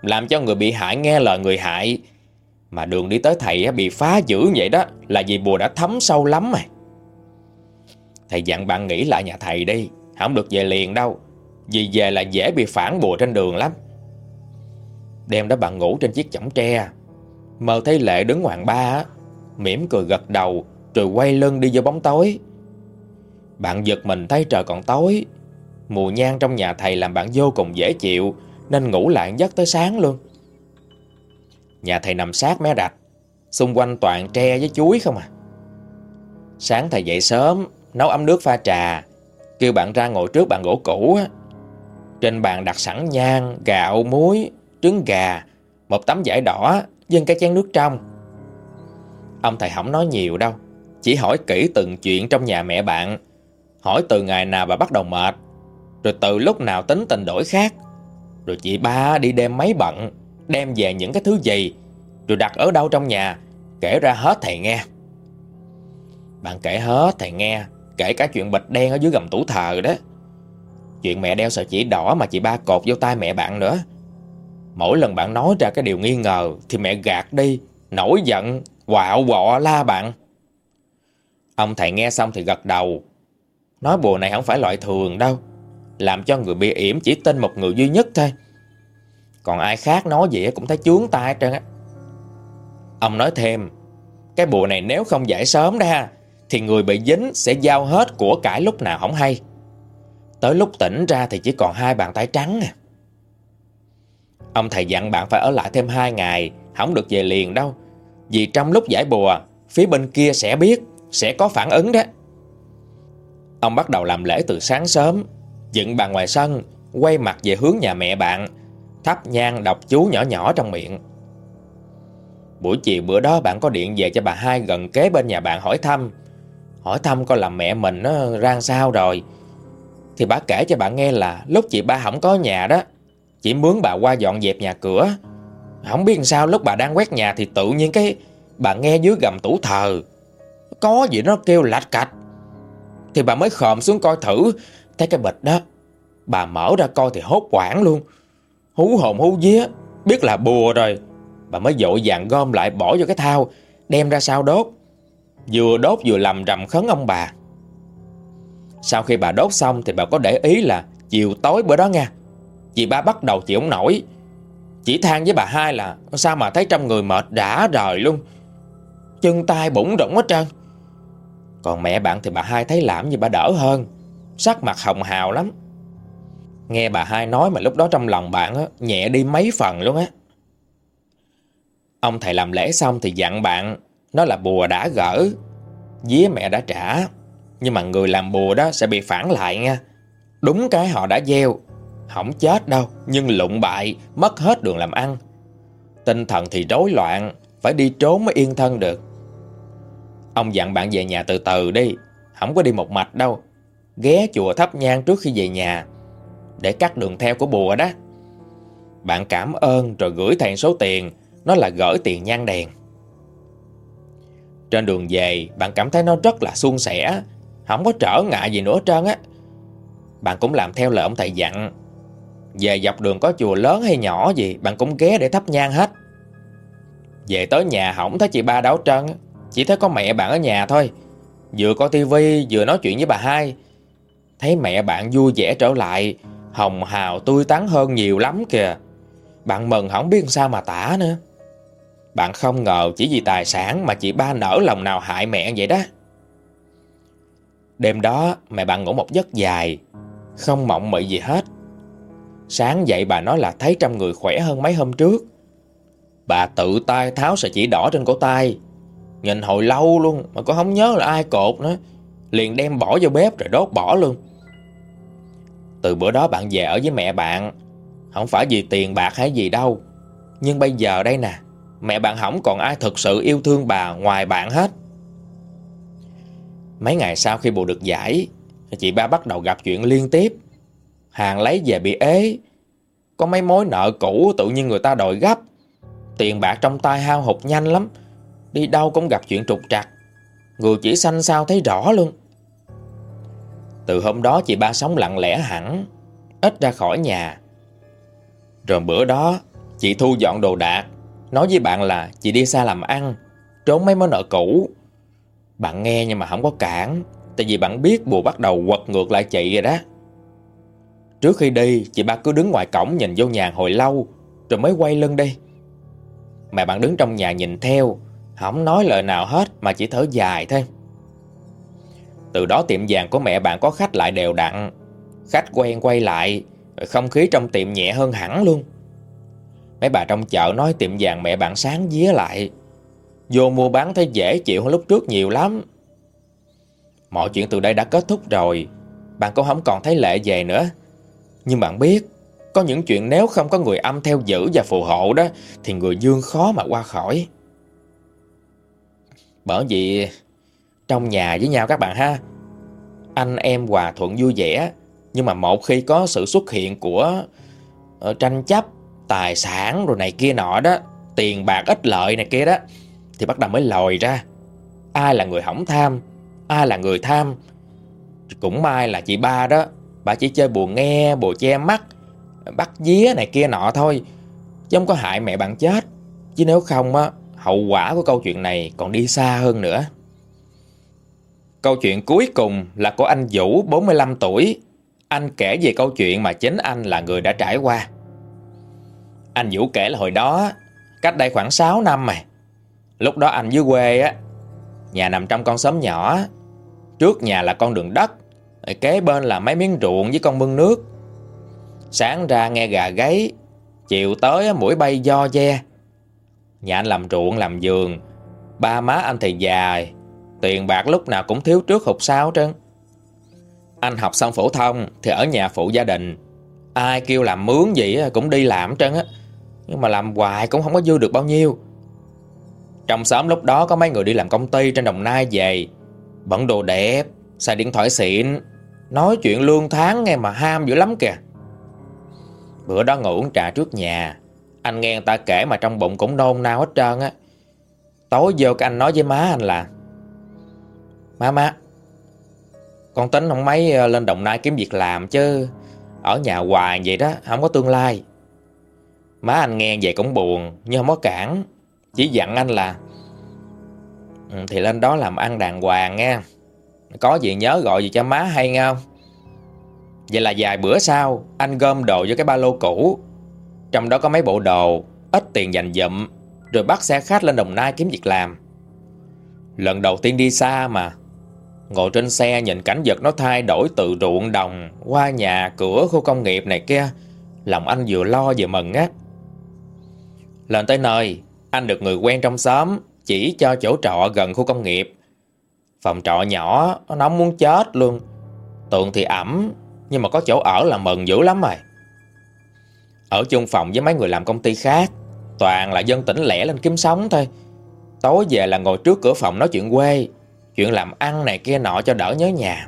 làm cho người bị hại nghe lời người hại. Mà đường đi tới thầy bị phá dữ vậy đó, Là vì bùa đã thấm sâu lắm mà. Thầy dặn bạn nghĩ lại nhà thầy đi, Không được về liền đâu. Vì về là dễ bị phản bùa trên đường lắm. Đêm đó bạn ngủ trên chiếc chõng tre, Mơ thấy Lệ đứng hoàng ba mỉm cười gật đầu, Rồi quay lưng đi vô bóng tối. Bạn giật mình thấy trời còn tối. Mùi nhang trong nhà thầy làm bạn vô cùng dễ chịu nên ngủ lại giấc tới sáng luôn. Nhà thầy nằm sát mé rạch Xung quanh toàn tre với chuối không à. Sáng thầy dậy sớm Nấu ấm nước pha trà Kêu bạn ra ngồi trước bàn gỗ cũ á. Trên bàn đặt sẵn nhang Gạo, muối, trứng gà Một tấm vải đỏ Dân cái chén nước trong. Ông thầy không nói nhiều đâu Chỉ hỏi kỹ từng chuyện trong nhà mẹ bạn. Hỏi từ ngày nào bà bắt đầu mệt, Rồi từ lúc nào tính tình đổi khác. Rồi chị ba đi đem máy bận, Đem về những cái thứ gì, Rồi đặt ở đâu trong nhà, Kể ra hết thầy nghe. Bạn kể hết, thầy nghe, Kể cả chuyện bịch đen ở dưới gầm tủ thờ đó. Chuyện mẹ đeo sợi chỉ đỏ Mà chị ba cột vô tay mẹ bạn nữa. Mỗi lần bạn nói ra cái điều nghi ngờ Thì mẹ gạt đi, Nổi giận, Quạo quọ la bạn. Ông thầy nghe xong thì gật đầu Nói bùa này không phải loại thường đâu, làm cho người bị yểm chỉ tin một người duy nhất thôi. Còn ai khác nói gì cũng thấy chướng tai trơn á. Ông nói thêm, Cái bùa này nếu không giải sớm ra Thì người bị dính sẽ giao hết của cải lúc nào không hay. Tới lúc tỉnh ra thì chỉ còn hai bàn tay trắng à. Ông thầy dặn bạn phải ở lại thêm hai ngày, Không được về liền đâu. Vì trong lúc giải bùa, Phía bên kia sẽ biết, Sẽ có phản ứng đó. Ông bắt đầu làm lễ từ sáng sớm. Dựng bàn ngoài sân, Quay mặt về hướng nhà mẹ bạn. Thắp nhang đọc chú nhỏ nhỏ trong miệng. Buổi chiều bữa đó bạn có điện về cho bà hai gần kế bên nhà bạn hỏi thăm. Hỏi thăm coi là mẹ mình nó ra sao rồi. Thì bà kể cho bạn nghe là lúc chị ba không có nhà đó, Chỉ mướn bà qua dọn dẹp nhà cửa. Không biết sao lúc bà đang quét nhà thì tự nhiên cái Bà nghe dưới gầm tủ thờ. Có gì nó kêu lạch cạch. Thì bà mới khòm xuống coi thử. Thấy cái bịch đó, Bà mở ra coi thì hốt quảng luôn. Hú hồn hú vía, Biết là bùa rồi. Bà mới dội vàng gom lại bỏ vô cái thao, Đem ra sao đốt. Vừa đốt vừa làm rầm khấn ông bà. Sau khi bà đốt xong Thì bà có để ý là Chiều tối bữa đó nha. Chị ba bắt đầu chịu không nổi. Chỉ than với bà hai là, Sao mà thấy trong người mệt đã rời luôn? Chân tay bủng rỗng hết trơn. Còn mẹ bạn thì bà hai thấy làm như bà đỡ hơn. Sắc mặt hồng hào lắm. Nghe bà hai nói mà lúc đó trong lòng bạn á, nhẹ đi mấy phần luôn á. Ông thầy làm lễ xong thì dặn bạn Nó là bùa đã gỡ Día mẹ đã trả. Nhưng mà người làm bùa đó sẽ bị phản lại nha. Đúng cái họ đã gieo Không chết đâu Nhưng lụng bại Mất hết đường làm ăn. Tinh thần thì rối loạn Phải đi trốn mới yên thân được. Ông dặn bạn về nhà từ từ đi Không có đi một mạch đâu. Ghé chùa thắp nhang trước khi về nhà để cắt đường theo của bùa đó. Bạn cảm ơn rồi gửi thầy số tiền, nó là gửi tiền nhang đèn. Trên đường về, bạn cảm thấy nó rất là suôn sẻ, Không có trở ngại gì nữa trơn á. Bạn cũng làm theo lời ông thầy dặn. Về dọc đường có chùa lớn hay nhỏ gì Bạn cũng ghé để thắp nhang hết. Về tới nhà hỏng thấy chị ba đáo trơn chỉ thấy có mẹ bạn ở nhà thôi. Vừa coi tivi, vừa nói chuyện với bà hai. Thấy mẹ bạn vui vẻ trở lại, Hồng hào tươi tắn hơn nhiều lắm kìa. Bạn mừng không biết sao mà tả nữa. Bạn không ngờ chỉ vì tài sản Mà chị ba nở lòng nào hại mẹ vậy đó. Đêm đó, mẹ bạn ngủ một giấc dài, Không mộng mị gì hết. Sáng dậy bà nói là thấy trăm người khỏe hơn mấy hôm trước. Bà tự tay tháo sợi chỉ đỏ trên cổ tay Nhìn hồi lâu luôn, Mà cũng không nhớ là ai cột nữa. Liền đem bỏ vô bếp rồi đốt bỏ luôn. Từ bữa đó bạn về ở với mẹ bạn. Không phải vì tiền bạc hay gì đâu. Nhưng bây giờ đây nè, Mẹ bạn không còn ai thực sự yêu thương bà ngoài bạn hết. Mấy ngày sau khi bù được giải, Chị ba bắt đầu gặp chuyện liên tiếp. Hàng lấy về bị ế. Có mấy mối nợ cũ tự nhiên người ta đòi gấp. Tiền bạc trong tay hao hụt nhanh lắm. Đi đâu cũng gặp chuyện trục trặc. Người chỉ xanh sao thấy rõ luôn. Từ hôm đó chị ba sống lặng lẽ hẳn, Ít ra khỏi nhà. Rồi bữa đó, Chị thu dọn đồ đạc, Nói với bạn là chị đi xa làm ăn, Trốn mấy món nợ cũ. Bạn nghe nhưng mà không có cản, Tại vì bạn biết bùa bắt đầu quật ngược lại chị rồi đó. Trước khi đi, Chị ba cứ đứng ngoài cổng nhìn vô nhà hồi lâu, Rồi mới quay lưng đi. Mẹ bạn đứng trong nhà nhìn theo không nói lời nào hết, Mà chỉ thở dài thôi. Từ đó tiệm vàng của mẹ bạn có khách lại đều đặn. Khách quen quay lại, Không khí trong tiệm nhẹ hơn hẳn luôn. Mấy bà trong chợ nói tiệm vàng mẹ bạn sáng día lại. Vô mua bán thấy dễ chịu hơn lúc trước nhiều lắm. Mọi chuyện từ đây đã kết thúc rồi. Bạn cũng không còn thấy lệ về nữa. Nhưng bạn biết, Có những chuyện nếu không có người âm theo giữ và phù hộ đó, Thì người dương khó mà qua khỏi. Bởi vì Trong nhà với nhau các bạn ha Anh em hòa thuận vui vẻ. Nhưng mà một khi có sự xuất hiện của uh, Tranh chấp Tài sản rồi này kia nọ đó Tiền bạc ít lợi này kia đó Thì bắt đầu mới lòi ra. Ai là người hỏng tham Ai là người tham? Cũng may là chị ba đó Bà chỉ chơi bùa nghe, bùa che mắt Bắt día này kia nọ thôi Chứ không có hại mẹ bạn chết. Chứ nếu không á Hậu quả của câu chuyện này còn đi xa hơn nữa. Câu chuyện cuối cùng là của anh Vũ 45 tuổi. Anh kể về câu chuyện mà chính anh là người đã trải qua. Anh Vũ kể là hồi đó, Cách đây khoảng 6 năm mà. Lúc đó anh dưới quê á, Nhà nằm trong con xóm nhỏ. Trước nhà là con đường đất, Kế bên là mấy miếng ruộng với con mương nước. Sáng ra nghe gà gáy, Chiều tới mũi bay do ve Nhà anh làm ruộng, làm giường Ba má anh thì già, Tiền bạc lúc nào cũng thiếu trước hụt sau trơn. Anh học xong phổ thông Thì ở nhà phụ gia đình. Ai kêu làm mướn gì cũng đi làm trơn á. Nhưng mà làm hoài cũng không có dư được bao nhiêu. Trong xóm lúc đó có mấy người đi làm công ty trên Đồng Nai về. Bận đồ đẹp, Xài điện thoại xịn. Nói chuyện lương tháng nghe mà ham dữ lắm kìa. Bữa đó ngủ uống trà trước nhà. Anh nghe người ta kể mà trong bụng cũng nôn nao hết trơn á. Tối vô cái anh nói với má anh là Má má Con tính không mấy ờ, lên Đồng Nai kiếm việc làm chứ Ở nhà hoài vậy đó Không có tương lai. Má anh nghe vậy cũng buồn Nhưng không có cản. Chỉ dặn anh là ừ, Thì lên đó làm ăn đàng hoàng nghe. Có gì nhớ gọi gì cho má hay nghe không? Vậy là vài bữa sau Anh gom đồ vô cái ba lô cũ. Trong đó có mấy bộ đồ Ít tiền dành dụm Rồi bắt xe khách lên Đồng Nai kiếm việc làm. Lần đầu tiên đi xa mà Ngồi trên xe nhìn cảnh vật nó thay đổi từ ruộng đồng Qua nhà, cửa, khu công nghiệp này kia Lòng anh vừa lo vừa mừng á. Lên tới nơi Anh được người quen trong xóm Chỉ cho chỗ trọ gần khu công nghiệp. Phòng trọ nhỏ Nó muốn chết luôn. Tường thì ẩm Nhưng mà có chỗ ở là mừng dữ lắm rồi ở chung phòng với mấy người làm công ty khác, Toàn là dân tỉnh lẻ lên kiếm sống thôi. Tối về là ngồi trước cửa phòng nói chuyện quê, Chuyện làm ăn này kia nọ cho đỡ nhớ nhà.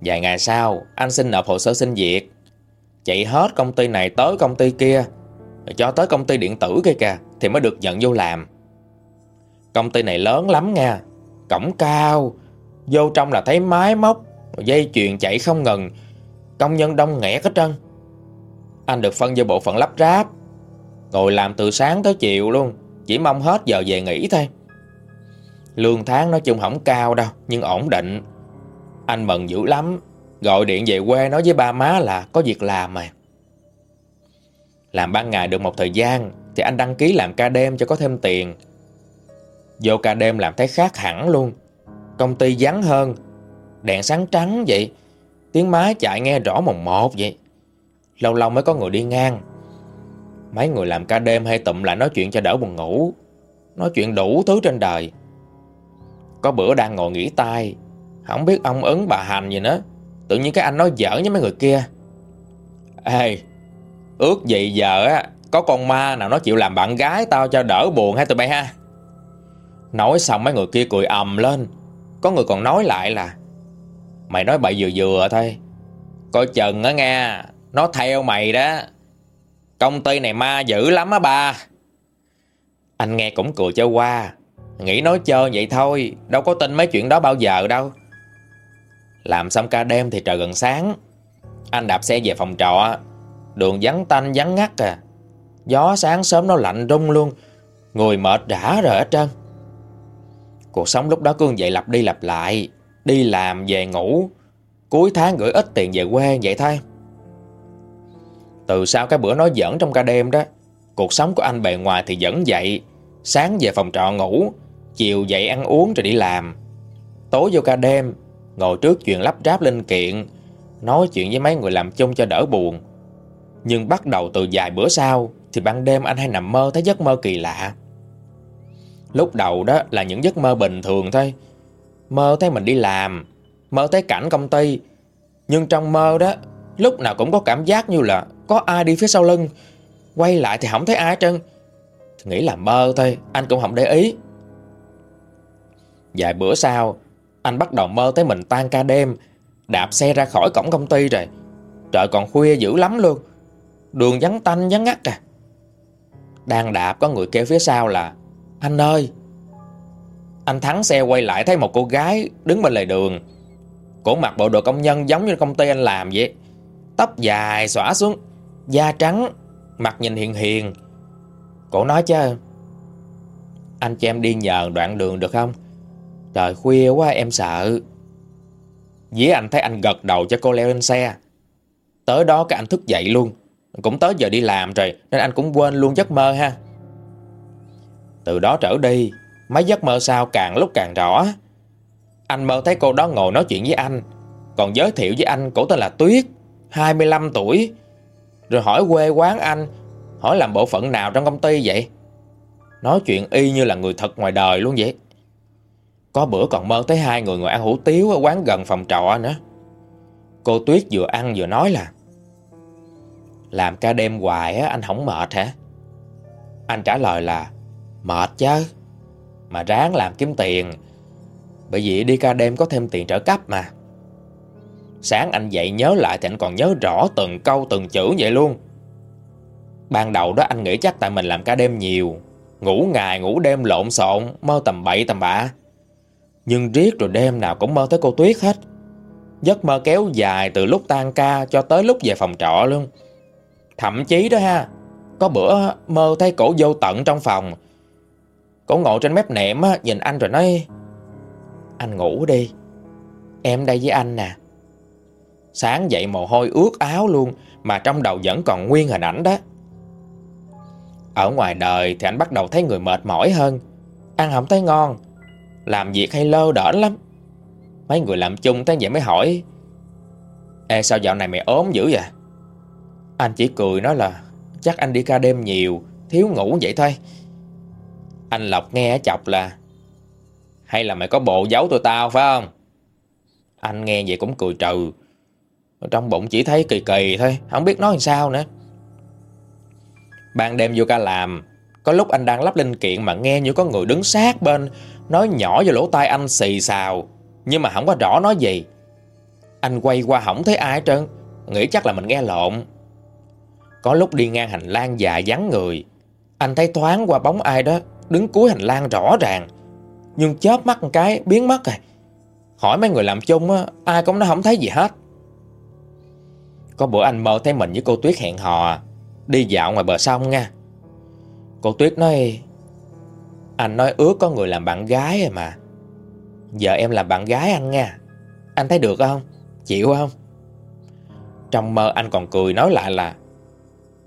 Vài ngày sau, Anh xin nộp hồ sơ xin việc. Chạy hết công ty này tới công ty kia, Rồi cho tới công ty điện tử kia kìa, Thì mới được nhận vô làm. Công ty này lớn lắm nha, Cổng cao, Vô trong là thấy máy móc, Dây chuyền chạy không ngừng, Công nhân đông nghẹt hết trơn. Anh được phân vô bộ phận lắp ráp. Ngồi làm từ sáng tới chiều luôn, Chỉ mong hết giờ về nghỉ thôi. Lương tháng nói chung không cao đâu, Nhưng ổn định. Anh mừng dữ lắm, Gọi điện về quê nói với ba má là có việc làm mà. Làm ban ngày được một thời gian, Thì anh đăng ký làm ca đêm cho có thêm tiền. Vô ca đêm làm thấy khác hẳn luôn. Công ty vắng hơn, Đèn sáng trắng vậy, Tiếng máy chạy nghe rõ mồng một vậy. Lâu lâu mới có người đi ngang. Mấy người làm ca đêm hay tụm lại nói chuyện cho đỡ buồn ngủ. Nói chuyện đủ thứ trên đời. Có bữa đang ngồi nghỉ tay Không biết ông ứng, bà hành gì nữa. Tự nhiên cái anh nói giỡn với mấy người kia. Ê, Ước gì giờ á, Có con ma nào nó chịu làm bạn gái Tao cho đỡ buồn hay tụi bay ha? Nói xong mấy người kia cười ầm lên. Có người còn nói lại là, Mày nói bậy vừa vừa thôi. Coi chừng á nghe nó theo mày đó. Công ty này ma dữ lắm á ba Anh nghe cũng cười cho qua. Nghĩ nói chơi vậy thôi, Đâu có tin mấy chuyện đó bao giờ đâu. Làm xong ca đêm thì trời gần sáng. Anh đạp xe về phòng trọ. Đường vắng tanh, vắng ngắt à. Gió sáng sớm nó lạnh rung luôn. Người mệt rã rồi hết trơn. Cuộc sống lúc đó cứ vậy lặp đi lặp lại. Đi làm, về ngủ. Cuối tháng gửi ít tiền về quê, vậy thôi. Từ sau cái bữa nói giỡn trong ca đêm đó, Cuộc sống của anh bề ngoài thì vẫn vậy. Sáng về phòng trọ ngủ, Chiều dậy ăn uống rồi đi làm. Tối vô ca đêm, Ngồi trước chuyện lắp ráp linh kiện, Nói chuyện với mấy người làm chung cho đỡ buồn. Nhưng bắt đầu từ vài bữa sau Thì ban đêm anh hay nằm mơ thấy giấc mơ kỳ lạ. Lúc đầu đó là những giấc mơ bình thường thôi. Mơ thấy mình đi làm, Mơ thấy cảnh công ty. Nhưng trong mơ đó, Lúc nào cũng có cảm giác như là có ai đi phía sau lưng? Quay lại thì không thấy ai trơn. Nghĩ là mơ thôi Anh cũng không để ý. Vài bữa sau Anh bắt đầu mơ thấy mình tan ca đêm Đạp xe ra khỏi cổng công ty rồi. Trời còn khuya dữ lắm luôn. Đường vắng tanh vắng ngắt à. Đang đạp có người kêu phía sau là Anh ơi! Anh thắng xe quay lại thấy một cô gái đứng bên lề đường. Cổ mặc bộ đồ công nhân giống như công ty anh làm vậy. Tóc dài xõa xuống, da trắng, mặt nhìn hiền hiền. Cổ nói chứ, anh cho em đi nhờ đoạn đường được không? Trời khuya quá em sợ. Dĩ anh thấy anh gật đầu cho cô leo lên xe. Tới đó cái anh thức dậy luôn. Cũng tới giờ đi làm rồi nên anh cũng quên luôn giấc mơ ha. Từ đó trở đi Mấy giấc mơ sao càng lúc càng rõ Anh mơ thấy cô đó ngồi nói chuyện với anh Còn giới thiệu với anh cổ tên là Tuyết 25 tuổi rồi hỏi quê quán anh Hỏi làm bộ phận nào trong công ty vậy? Nói chuyện y như là người thật ngoài đời luôn vậy. Có bữa còn mơ tới hai người ngồi ăn hủ tiếu Ở quán gần phòng trọ nữa. Cô Tuyết vừa ăn vừa nói là Làm ca đêm hoài á, anh không mệt hả? Anh trả lời là Mệt chứ mà ráng làm kiếm tiền. Bởi vì đi ca đêm có thêm tiền trợ cấp mà. Sáng anh dậy nhớ lại thì anh còn nhớ rõ từng câu từng chữ vậy luôn. Ban đầu đó anh nghĩ chắc tại mình làm ca đêm nhiều Ngủ ngày ngủ đêm lộn xộn Mơ tầm bậy tầm bạ. Nhưng riết rồi đêm nào cũng mơ tới cô Tuyết hết. Giấc mơ kéo dài từ lúc tan ca cho tới lúc về phòng trọ luôn. Thậm chí đó ha Có bữa mơ thấy cổ vô tận trong phòng. Cổ ngồi trên mép nệm á, nhìn anh rồi nói Anh ngủ đi Em đây với anh nè. Sáng dậy mồ hôi ướt áo luôn, Mà trong đầu vẫn còn nguyên hình ảnh đó. Ở ngoài đời thì anh bắt đầu thấy người mệt mỏi hơn. Ăn không thấy ngon, Làm việc hay lơ đỡ lắm. Mấy người làm chung thấy vậy mới hỏi, Ê, sao dạo này mày ốm dữ vậy? Anh chỉ cười nói là, Chắc anh đi ca đêm nhiều, Thiếu ngủ vậy thôi. Anh Lộc nghe chọc là, Hay là mày có bộ giấu tụi tao, phải không? Anh nghe vậy cũng cười trừ. Trong bụng chỉ thấy kỳ kỳ thôi, Không biết nói làm sao nữa. Ban đêm vô ca làm, Có lúc anh đang lắp linh kiện Mà nghe như có người đứng sát bên, Nói nhỏ vào lỗ tai anh xì xào, Nhưng mà không có rõ nói gì. Anh quay qua không thấy ai hết trơn, Nghĩ chắc là mình nghe lộn. Có lúc đi ngang hành lang dài vắng người, Anh thấy thoáng qua bóng ai đó đứng cuối hành lang rõ ràng, Nhưng chớp mắt một cái biến mất rồi. Hỏi mấy người làm chung á, Ai cũng nói không thấy gì hết. Có bữa anh mơ thấy mình với cô Tuyết hẹn hò, Đi dạo ngoài bờ sông nha. Cô Tuyết nói, Anh nói ước có người làm bạn gái rồi mà. Giờ em làm bạn gái anh nha. Anh thấy được không? Chịu không? Trong mơ anh còn cười nói lại là,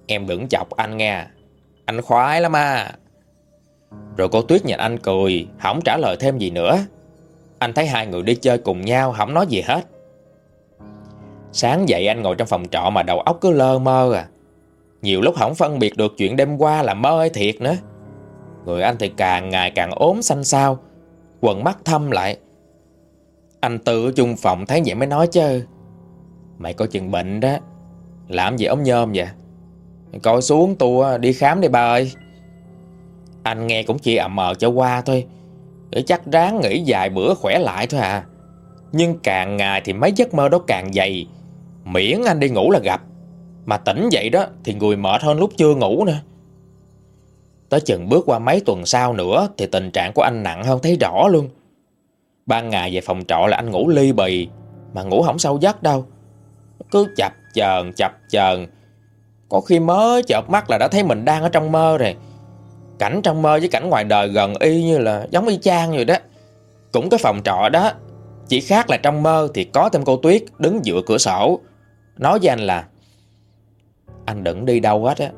Em đừng chọc anh nha. Anh khoái lắm à. Rồi cô Tuyết nhìn anh cười, Không trả lời thêm gì nữa. Anh thấy hai người đi chơi cùng nhau, Không nói gì hết. Sáng dậy anh ngồi trong phòng trọ Mà đầu óc cứ lơ mơ à. Nhiều lúc không phân biệt được chuyện đêm qua là mơ hay thiệt nữa. Người anh thì càng ngày càng ốm xanh xao, Quần mắt thâm lại. Anh Tư ở chung phòng thấy vậy mới nói chứ. Mày có chừng bệnh đó, Làm gì ống nhôm vậy? Coi xuống tôi đi khám đi ba ơi. Anh nghe cũng chỉ ậm mờ cho qua thôi, Để chắc ráng nghỉ dài bữa khỏe lại thôi à. Nhưng càng ngày thì mấy giấc mơ đó càng dày Miễn anh đi ngủ là gặp. Mà tỉnh dậy đó thì người mệt hơn lúc chưa ngủ nữa. Tới chừng bước qua mấy tuần sau nữa Thì tình trạng của anh nặng hơn thấy rõ luôn. Ban ngày về phòng trọ là anh ngủ ly bì, Mà ngủ không sâu giấc đâu. Cứ chập chờn chập chờn. Có khi mới chợp mắt là đã thấy mình đang ở trong mơ rồi. Cảnh trong mơ với cảnh ngoài đời gần y như là giống y chang vậy đó. Cũng cái phòng trọ đó, Chỉ khác là trong mơ thì có thêm cô Tuyết đứng dựa cửa sổ Nói với anh là, Anh đừng đi đâu hết á.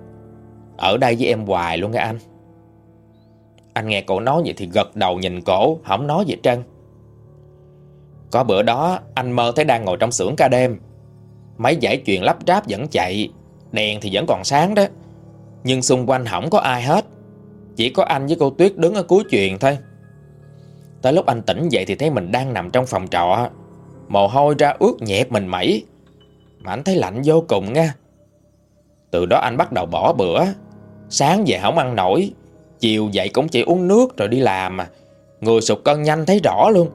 Ở đây với em hoài luôn nghe anh. Anh nghe cổ nói vậy thì gật đầu nhìn cổ, Không nói gì trăng. Có bữa đó, anh mơ thấy đang ngồi trong xưởng ca đêm. Máy giải chuyện lắp ráp vẫn chạy, Đèn thì vẫn còn sáng đó. Nhưng xung quanh không có ai hết. Chỉ có anh với cô Tuyết đứng ở cuối chuyện thôi. Tới lúc anh tỉnh dậy thì thấy mình đang nằm trong phòng trọ. Mồ hôi ra ướt nhẹp mình mẩy. Mà anh thấy lạnh vô cùng nha. Từ đó anh bắt đầu bỏ bữa. Sáng về không ăn nổi. Chiều dậy cũng chỉ uống nước rồi đi làm mà Người sụt cân nhanh thấy rõ luôn.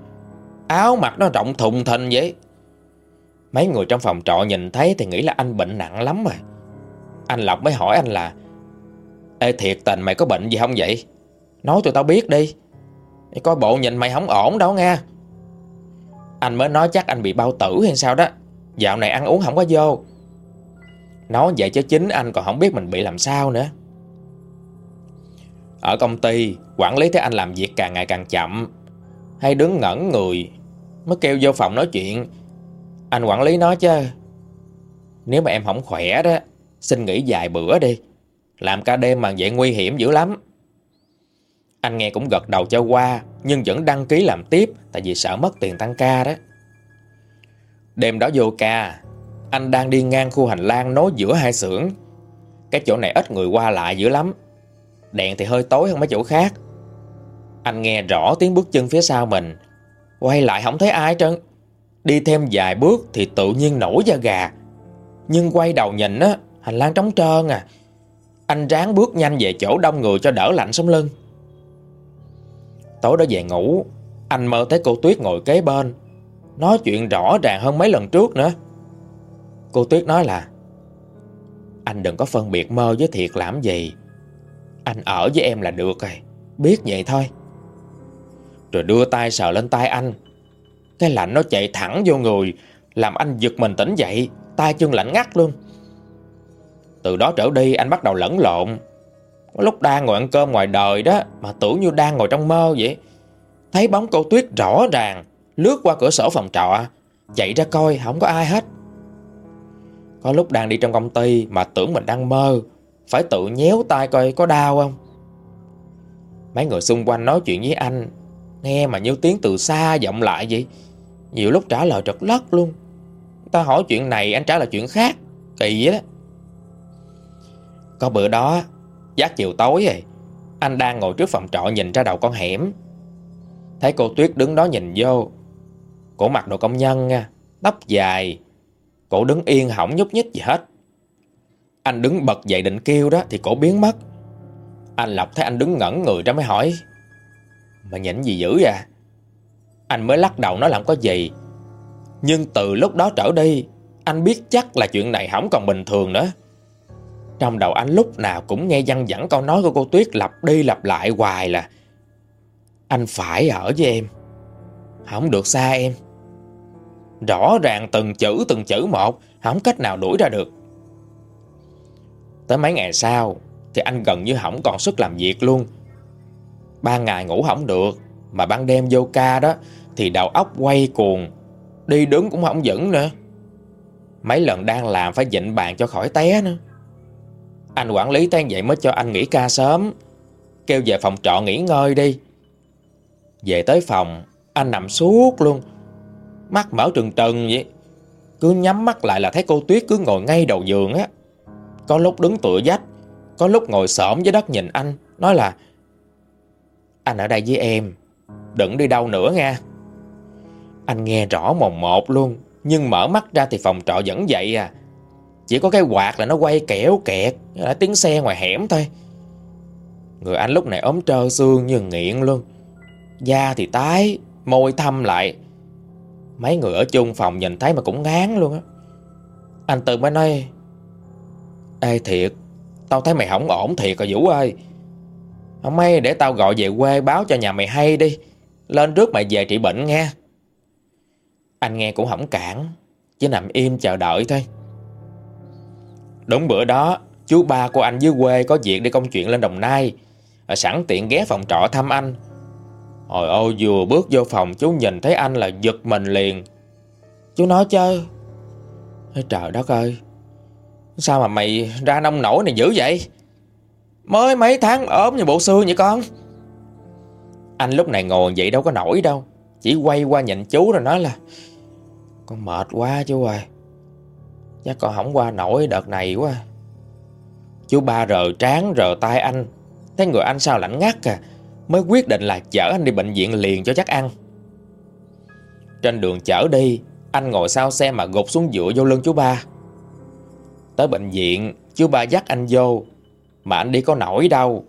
Áo mặc nó rộng thùng thình vậy. Mấy người trong phòng trọ nhìn thấy thì nghĩ là anh bệnh nặng lắm rồi Anh Lộc mới hỏi anh là, Ê, thiệt tình mày có bệnh gì không vậy? Nói tụi tao biết đi. Coi bộ nhìn mày không ổn đâu nghe Anh mới nói chắc anh bị bao tử hay sao đó. Dạo này ăn uống không có vô. Nói vậy chứ chính anh còn không biết mình bị làm sao nữa. Ở công ty, Quản lý thấy anh làm việc càng ngày càng chậm. Hay đứng ngẩn người, Mới kêu vô phòng nói chuyện. Anh quản lý nói chứ, Nếu mà em không khỏe đó, Xin nghỉ dài bữa đi. Làm ca đêm mà vậy nguy hiểm dữ lắm. Anh nghe cũng gật đầu cho qua, Nhưng vẫn đăng ký làm tiếp, Tại vì sợ mất tiền tăng ca đó. Đêm đó vô ca. Anh đang đi ngang khu hành lang nối giữa hai xưởng. Cái chỗ này ít người qua lại dữ lắm. Đèn thì hơi tối hơn mấy chỗ khác. Anh nghe rõ tiếng bước chân phía sau mình. Quay lại không thấy ai trơn. Đi thêm vài bước thì tự nhiên nổi da gà. Nhưng quay đầu nhìn á, Hành lang trống trơn à. Anh ráng bước nhanh về chỗ đông người cho đỡ lạnh sống lưng. Tối đó về ngủ, Anh mơ thấy cô Tuyết ngồi kế bên. Nói chuyện rõ ràng hơn mấy lần trước nữa. Cô Tuyết nói là, Anh đừng có phân biệt mơ với thiệt làm gì. Anh ở với em là được rồi, Biết vậy thôi. Rồi đưa tay sờ lên tay anh. Cái lạnh nó chạy thẳng vô người, Làm anh giật mình tỉnh dậy, tay chân lạnh ngắt luôn. Từ đó trở đi, anh bắt đầu lẫn lộn. Lúc đang ngồi ăn cơm ngoài đời đó, Mà tưởng như đang ngồi trong mơ vậy. Thấy bóng cô Tuyết rõ ràng Lướt qua cửa sổ phòng trọ, Chạy ra coi, không có ai hết. Có lúc đang đi trong công ty Mà tưởng mình đang mơ, Phải tự nhéo tay coi có đau không? Mấy người xung quanh nói chuyện với anh, Nghe mà như tiếng từ xa vọng lại vậy. Nhiều lúc trả lời trật lất luôn. Ta hỏi chuyện này, anh trả lời chuyện khác. Kỳ vậy đó. Có bữa đó, Giác chiều tối rồi, Anh đang ngồi trước phòng trọ nhìn ra đầu con hẻm. Thấy cô Tuyết đứng đó nhìn vô Cổ mặc đồ công nhân nha. Tóc dài. Cổ đứng yên hỏng nhúc nhích gì hết. Anh đứng bật dậy định kêu đó Thì cổ biến mất. Anh Lộc thấy anh đứng ngẩn người ra mới hỏi, Mà nhìn gì dữ vậy? Anh mới lắc đầu nói làm có gì. Nhưng từ lúc đó trở đi, Anh biết chắc là chuyện này không còn bình thường nữa. Trong đầu anh lúc nào cũng nghe văng vẳng câu nói của cô Tuyết lặp đi lặp lại hoài là, Anh phải ở với em. Không được xa em. Rõ ràng từng chữ từng chữ một, Không cách nào đuổi ra được. Tới mấy ngày sau, Thì anh gần như không còn sức làm việc luôn. Ban ngày ngủ không được, Mà ban đêm vô ca đó, Thì đầu óc quay cuồng, Đi đứng cũng không vững nữa. Mấy lần đang làm phải dịnh bàn cho khỏi té nữa. Anh quản lý tan vậy mới cho anh nghỉ ca sớm, Kêu về phòng trọ nghỉ ngơi đi. Về tới phòng, Anh nằm suốt luôn Mắt mở trừng trừng vậy. Cứ nhắm mắt lại là thấy cô Tuyết cứ ngồi ngay đầu giường á. Có lúc đứng tựa dách, Có lúc ngồi xổm dưới đất nhìn anh, Nói là, Anh ở đây với em, Đừng đi đâu nữa nha. Anh nghe rõ mồm một luôn, Nhưng mở mắt ra thì phòng trọ vẫn vậy à. Chỉ có cái quạt là nó quay kẻo kẹt Là tiếng xe ngoài hẻm thôi. Người anh lúc này ốm trơ xương như nghiện luôn. Da thì tái, Môi thâm lại. Mấy người ở chung phòng nhìn thấy mà cũng ngán luôn á. Anh Tư mới nói, Ê, thiệt, Tao thấy mày không ổn thiệt rồi Vũ ơi. Không may để tao gọi về quê báo cho nhà mày hay đi, Lên trước mày về trị bệnh nghe Anh nghe cũng không cản, Chỉ nằm im chờ đợi thôi. Đúng bữa đó, Chú ba của anh dưới quê có việc đi công chuyện lên Đồng Nai, Sẵn tiện ghé phòng trọ thăm anh. Hồi ôi vừa bước vô phòng, chú nhìn thấy anh là giật mình liền. Chú nói chứ. Trời đất ơi. Sao mà mày ra nông nổi này dữ vậy? Mới mấy tháng ốm như bộ xương vậy con. Anh lúc này ngồi vậy đâu có nổi đâu. Chỉ quay qua nhìn chú rồi nói là, Con mệt quá chú ơi. Chắc con không qua nổi đợt này quá. Chú ba rờ trán rờ tay anh. Thấy người anh sao lạnh ngắt à. Mới quyết định là chở anh đi bệnh viện liền cho chắc ăn. Trên đường chở đi, Anh ngồi sau xe mà gục xuống dựa vô lưng chú ba. Tới bệnh viện, Chú ba dắt anh vô, Mà anh đi có nổi đâu.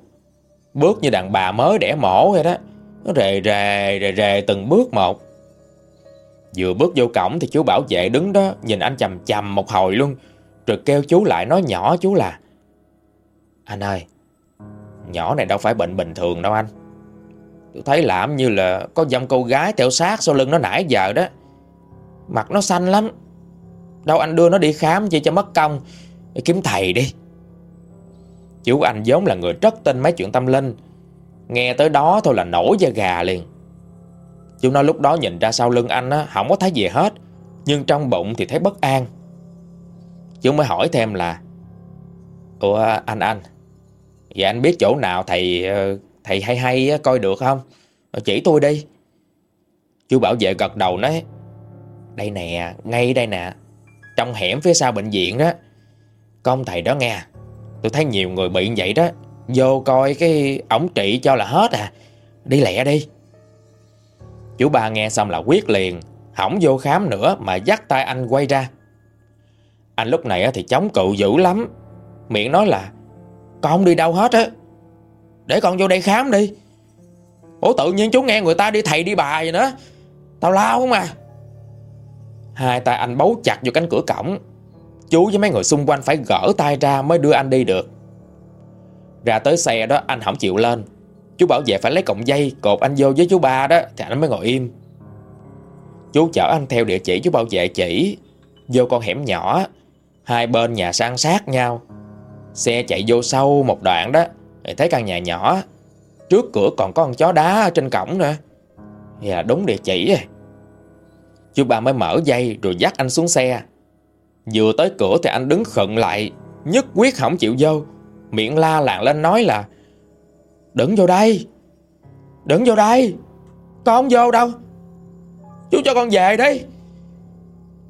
Bước như đàn bà mới đẻ mổ vậy đó. Nó rề rề rề rề từng bước một. Vừa bước vô cổng thì chú bảo vệ đứng đó, Nhìn anh chầm chầm một hồi luôn, Rồi kêu chú lại nói nhỏ chú là, Anh ơi, Nhỏ này đâu phải bệnh bình thường đâu anh. Tôi thấy làm như là Có dòng cô gái theo sát sau lưng nó nãy giờ đó. Mặt nó xanh lắm. Đâu anh đưa nó đi khám chỉ cho mất công. Để kiếm thầy đi. Chú anh giống là người rất tin mấy chuyện tâm linh. Nghe tới đó thôi là nổi da gà liền. Chú nói lúc đó nhìn ra sau lưng anh á, Không có thấy gì hết. Nhưng trong bụng thì thấy bất an. Chú mới hỏi thêm là Ủa anh anh vậy anh biết chỗ nào thầy ờ, thầy hay hay coi được không? Ờ, chỉ tôi đi. Chú bảo vệ gật đầu nói Đây nè, ngay đây nè Trong hẻm phía sau bệnh viện đó Công thầy đó nghe Tôi thấy nhiều người bị vậy đó Vô coi cái ổng trị cho là hết à Đi lẹ đi Chú ba nghe xong là quyết liền Hỏng vô khám nữa mà dắt tay anh quay ra Anh lúc này thì chống cự dữ lắm Miệng nói là con không đi đâu hết á để con vô đây khám đi. Ủa, tự nhiên chú nghe người ta đi thầy đi bà vậy nữa. Tao lao không à. Hai tay anh bấu chặt vô cánh cửa cổng. Chú với mấy người xung quanh phải gỡ tay ra mới đưa anh đi được. Ra tới xe đó, anh không chịu lên. Chú bảo vệ phải lấy cọng dây, cột anh vô với chú ba đó, Thì anh mới ngồi im. Chú chở anh theo địa chỉ chú bảo vệ chỉ. Vô con hẻm nhỏ, Hai bên nhà san sát nhau. Xe chạy vô sâu một đoạn đó thấy căn nhà nhỏ, Trước cửa còn có con chó đá trên cổng nữa. Dạ đúng địa chỉ. Rồi Chú ba mới mở dây rồi dắt anh xuống xe. Vừa tới cửa thì anh đứng khận lại, Nhất quyết không chịu vô. Miệng la làng lên nói là Đừng vô đây Đừng vô đây, Con không vô đâu. Chú cho con về đi.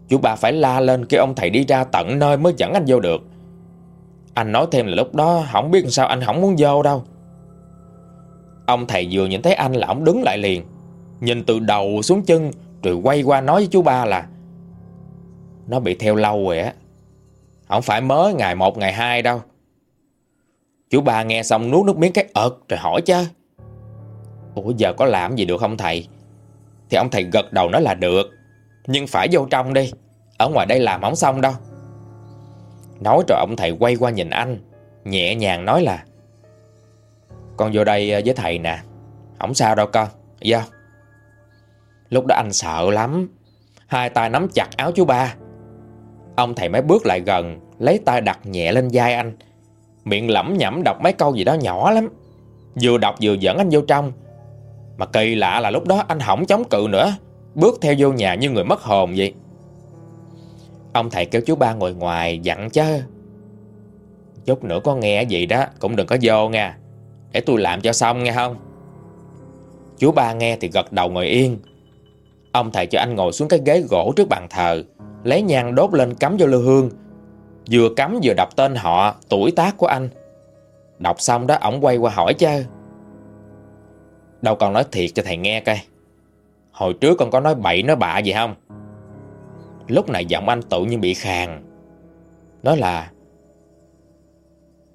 Chú ba phải la lên kêu ông thầy đi ra tận nơi mới dẫn anh vô được anh nói thêm là lúc đó không biết sao anh không muốn vô đâu. Ông thầy vừa nhìn thấy anh là ông đứng lại liền, Nhìn từ đầu xuống chân, Rồi quay qua nói với chú ba là, Nó bị theo lâu rồi á, Không phải mới ngày một, ngày hai đâu. Chú ba nghe xong nuốt nước miếng cái ợt Rồi hỏi chứ. Ủa, giờ có làm gì được không thầy? Thì ông thầy gật đầu nói là được, Nhưng phải vô trong đi, Ở ngoài đây làm không xong đâu. Nói rồi ông thầy quay qua nhìn anh, Nhẹ nhàng nói là, Con vô đây ờ, với thầy nè. Không sao đâu con? Vô Lúc đó anh sợ lắm. Hai tay nắm chặt áo chú ba. Ông thầy mới bước lại gần, Lấy tay đặt nhẹ lên vai anh. Miệng lẩm nhẩm đọc mấy câu gì đó nhỏ lắm. Vừa đọc vừa dẫn anh vô trong. Mà kỳ lạ là lúc đó anh không chống cự nữa, Bước theo vô nhà như người mất hồn vậy. Ông thầy kêu chú ba ngồi ngoài dặn chứ Chút nữa có nghe gì đó, Cũng đừng có vô nha. Để tôi làm cho xong nghe không? Chú ba nghe thì gật đầu ngồi yên. Ông thầy cho anh ngồi xuống cái ghế gỗ trước bàn thờ, Lấy nhang đốt lên cắm vô lư hương. Vừa cắm vừa đọc tên họ, Tuổi tác của anh. Đọc xong đó, ổng quay qua hỏi chứ Đâu còn nói thiệt cho thầy nghe coi. Hồi trước con có nói bậy nói bạ gì không? Lúc này giọng anh tự nhiên bị khàn. Nói là,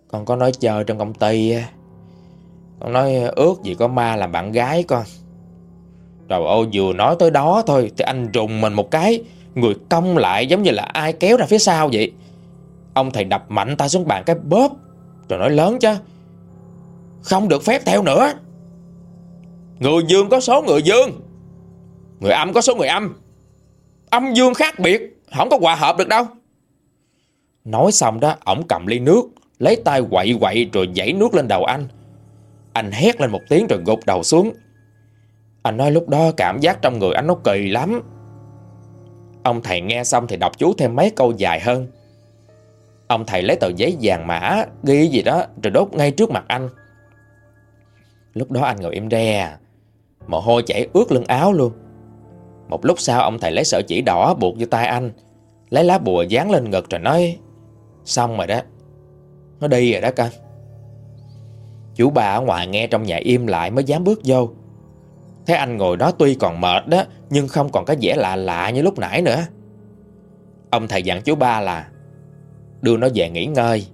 Con có nói chơi trong công ty Con nói ước gì có ma làm bạn gái con. Trời ơi vừa nói tới đó thôi, Thì anh rùng mình một cái, Người cong lại giống như là ai kéo ra phía sau vậy. Ông thầy đập mạnh tay xuống bàn cái bóp, Rồi nói lớn chứ, Không được phép theo nữa. Người dương có số người dương. Người âm có số người âm. Âm dương khác biệt, Không có hòa hợp được đâu. Nói xong đó, ổng cầm ly nước, Lấy tay quậy quậy rồi dãy nước lên đầu anh. Anh hét lên một tiếng rồi gục đầu xuống. Anh nói lúc đó cảm giác trong người anh nó kỳ lắm. Ông thầy nghe xong thì đọc chú thêm mấy câu dài hơn. Ông thầy lấy tờ giấy vàng mã, Ghi gì đó, rồi đốt ngay trước mặt anh. Lúc đó anh ngồi im re, Mồ hôi chảy ướt lưng áo luôn. Một lúc sau, ông thầy lấy sợi chỉ đỏ buộc vô tay anh, Lấy lá bùa dán lên ngực rồi nói, Xong rồi đó, Nó đi rồi đó con. Chú bà ở ngoài nghe trong nhà im lại mới dám bước vô. Thấy anh ngồi đó tuy còn mệt đó, Nhưng không còn cái vẻ lạ lạ như lúc nãy nữa. Ông thầy dặn chú ba là, Đưa nó về nghỉ ngơi.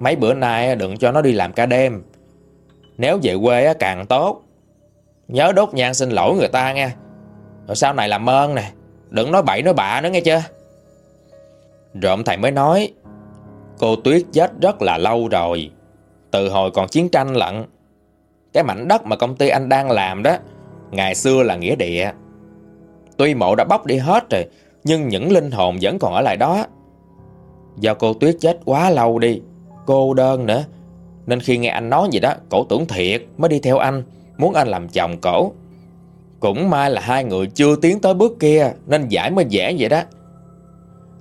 Mấy bữa nay đừng cho nó đi làm ca đêm. Nếu về quê càng tốt. Nhớ đốt nhang xin lỗi người ta nha rồi sau này làm ơn nè. Đừng nói bậy nói bạ nữa nghe chưa? Rồi ông thầy mới nói, Cô Tuyết chết rất là lâu rồi. Từ hồi còn chiến tranh lận, Cái mảnh đất mà công ty anh đang làm đó, Ngày xưa là nghĩa địa. Tuy mộ đã bóc đi hết rồi, Nhưng những linh hồn vẫn còn ở lại đó. Do cô Tuyết chết quá lâu đi, Cô đơn nữa. Nên khi nghe anh nói gì đó, Cổ tưởng thiệt, mới đi theo anh, Muốn anh làm chồng cổ. Cũng may là hai người chưa tiến tới bước kia, Nên giải mới dễ vậy đó.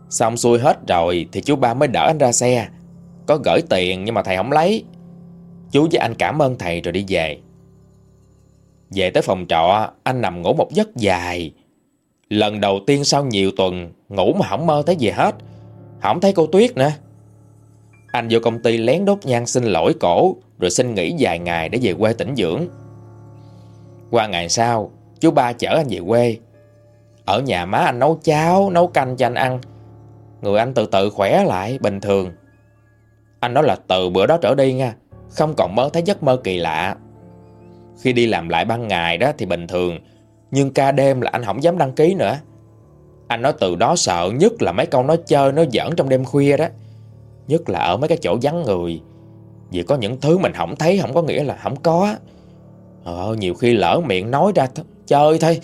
Xong xuôi hết rồi Thì chú ba mới đỡ anh ra xe. Có gửi tiền nhưng mà thầy không lấy. Chú với anh cảm ơn thầy rồi đi về. Về tới phòng trọ, Anh nằm ngủ một giấc dài. Lần đầu tiên sau nhiều tuần, Ngủ mà không mơ thấy gì hết. Không thấy cô Tuyết nữa. Anh vô công ty lén đốt nhang xin lỗi cổ, Rồi xin nghỉ vài ngày để về quê tỉnh dưỡng. Qua ngày sau Chú ba chở anh về quê. Ở nhà má anh nấu cháo, Nấu canh cho anh ăn. Người anh từ từ khỏe lại, bình thường. Anh nói là từ bữa đó trở đi nha, Không còn mơ thấy giấc mơ kỳ lạ. Khi đi làm lại ban ngày đó thì bình thường, Nhưng ca đêm là anh không dám đăng ký nữa. Anh nói từ đó sợ nhất là mấy câu nói chơi, Nói giỡn trong đêm khuya đó. Nhất là ở mấy cái chỗ vắng người. Vì có những thứ mình không thấy, Không có nghĩa là không có. Ờ nhiều khi lỡ miệng nói ra Chơi thôi.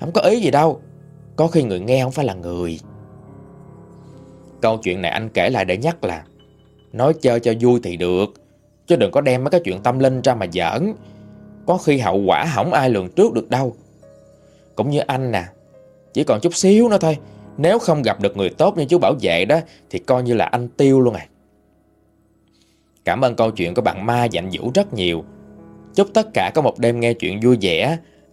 Không có ý gì đâu. Có khi người nghe không phải là người. Câu chuyện này anh kể lại để nhắc là, Nói chơi cho vui thì được, Chứ đừng có đem mấy cái chuyện tâm linh ra mà giỡn. Có khi hậu quả không ai lường trước được đâu. Cũng như anh nè, chỉ còn chút xíu nữa thôi. Nếu không gặp được người tốt như chú bảo vệ đó, Thì coi như là anh tiêu luôn à. Cảm ơn câu chuyện của bạn Ma dành dữ rất nhiều. Chúc tất cả có một đêm nghe chuyện vui vẻ.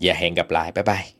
và hẹn gặp lại. Bye bye.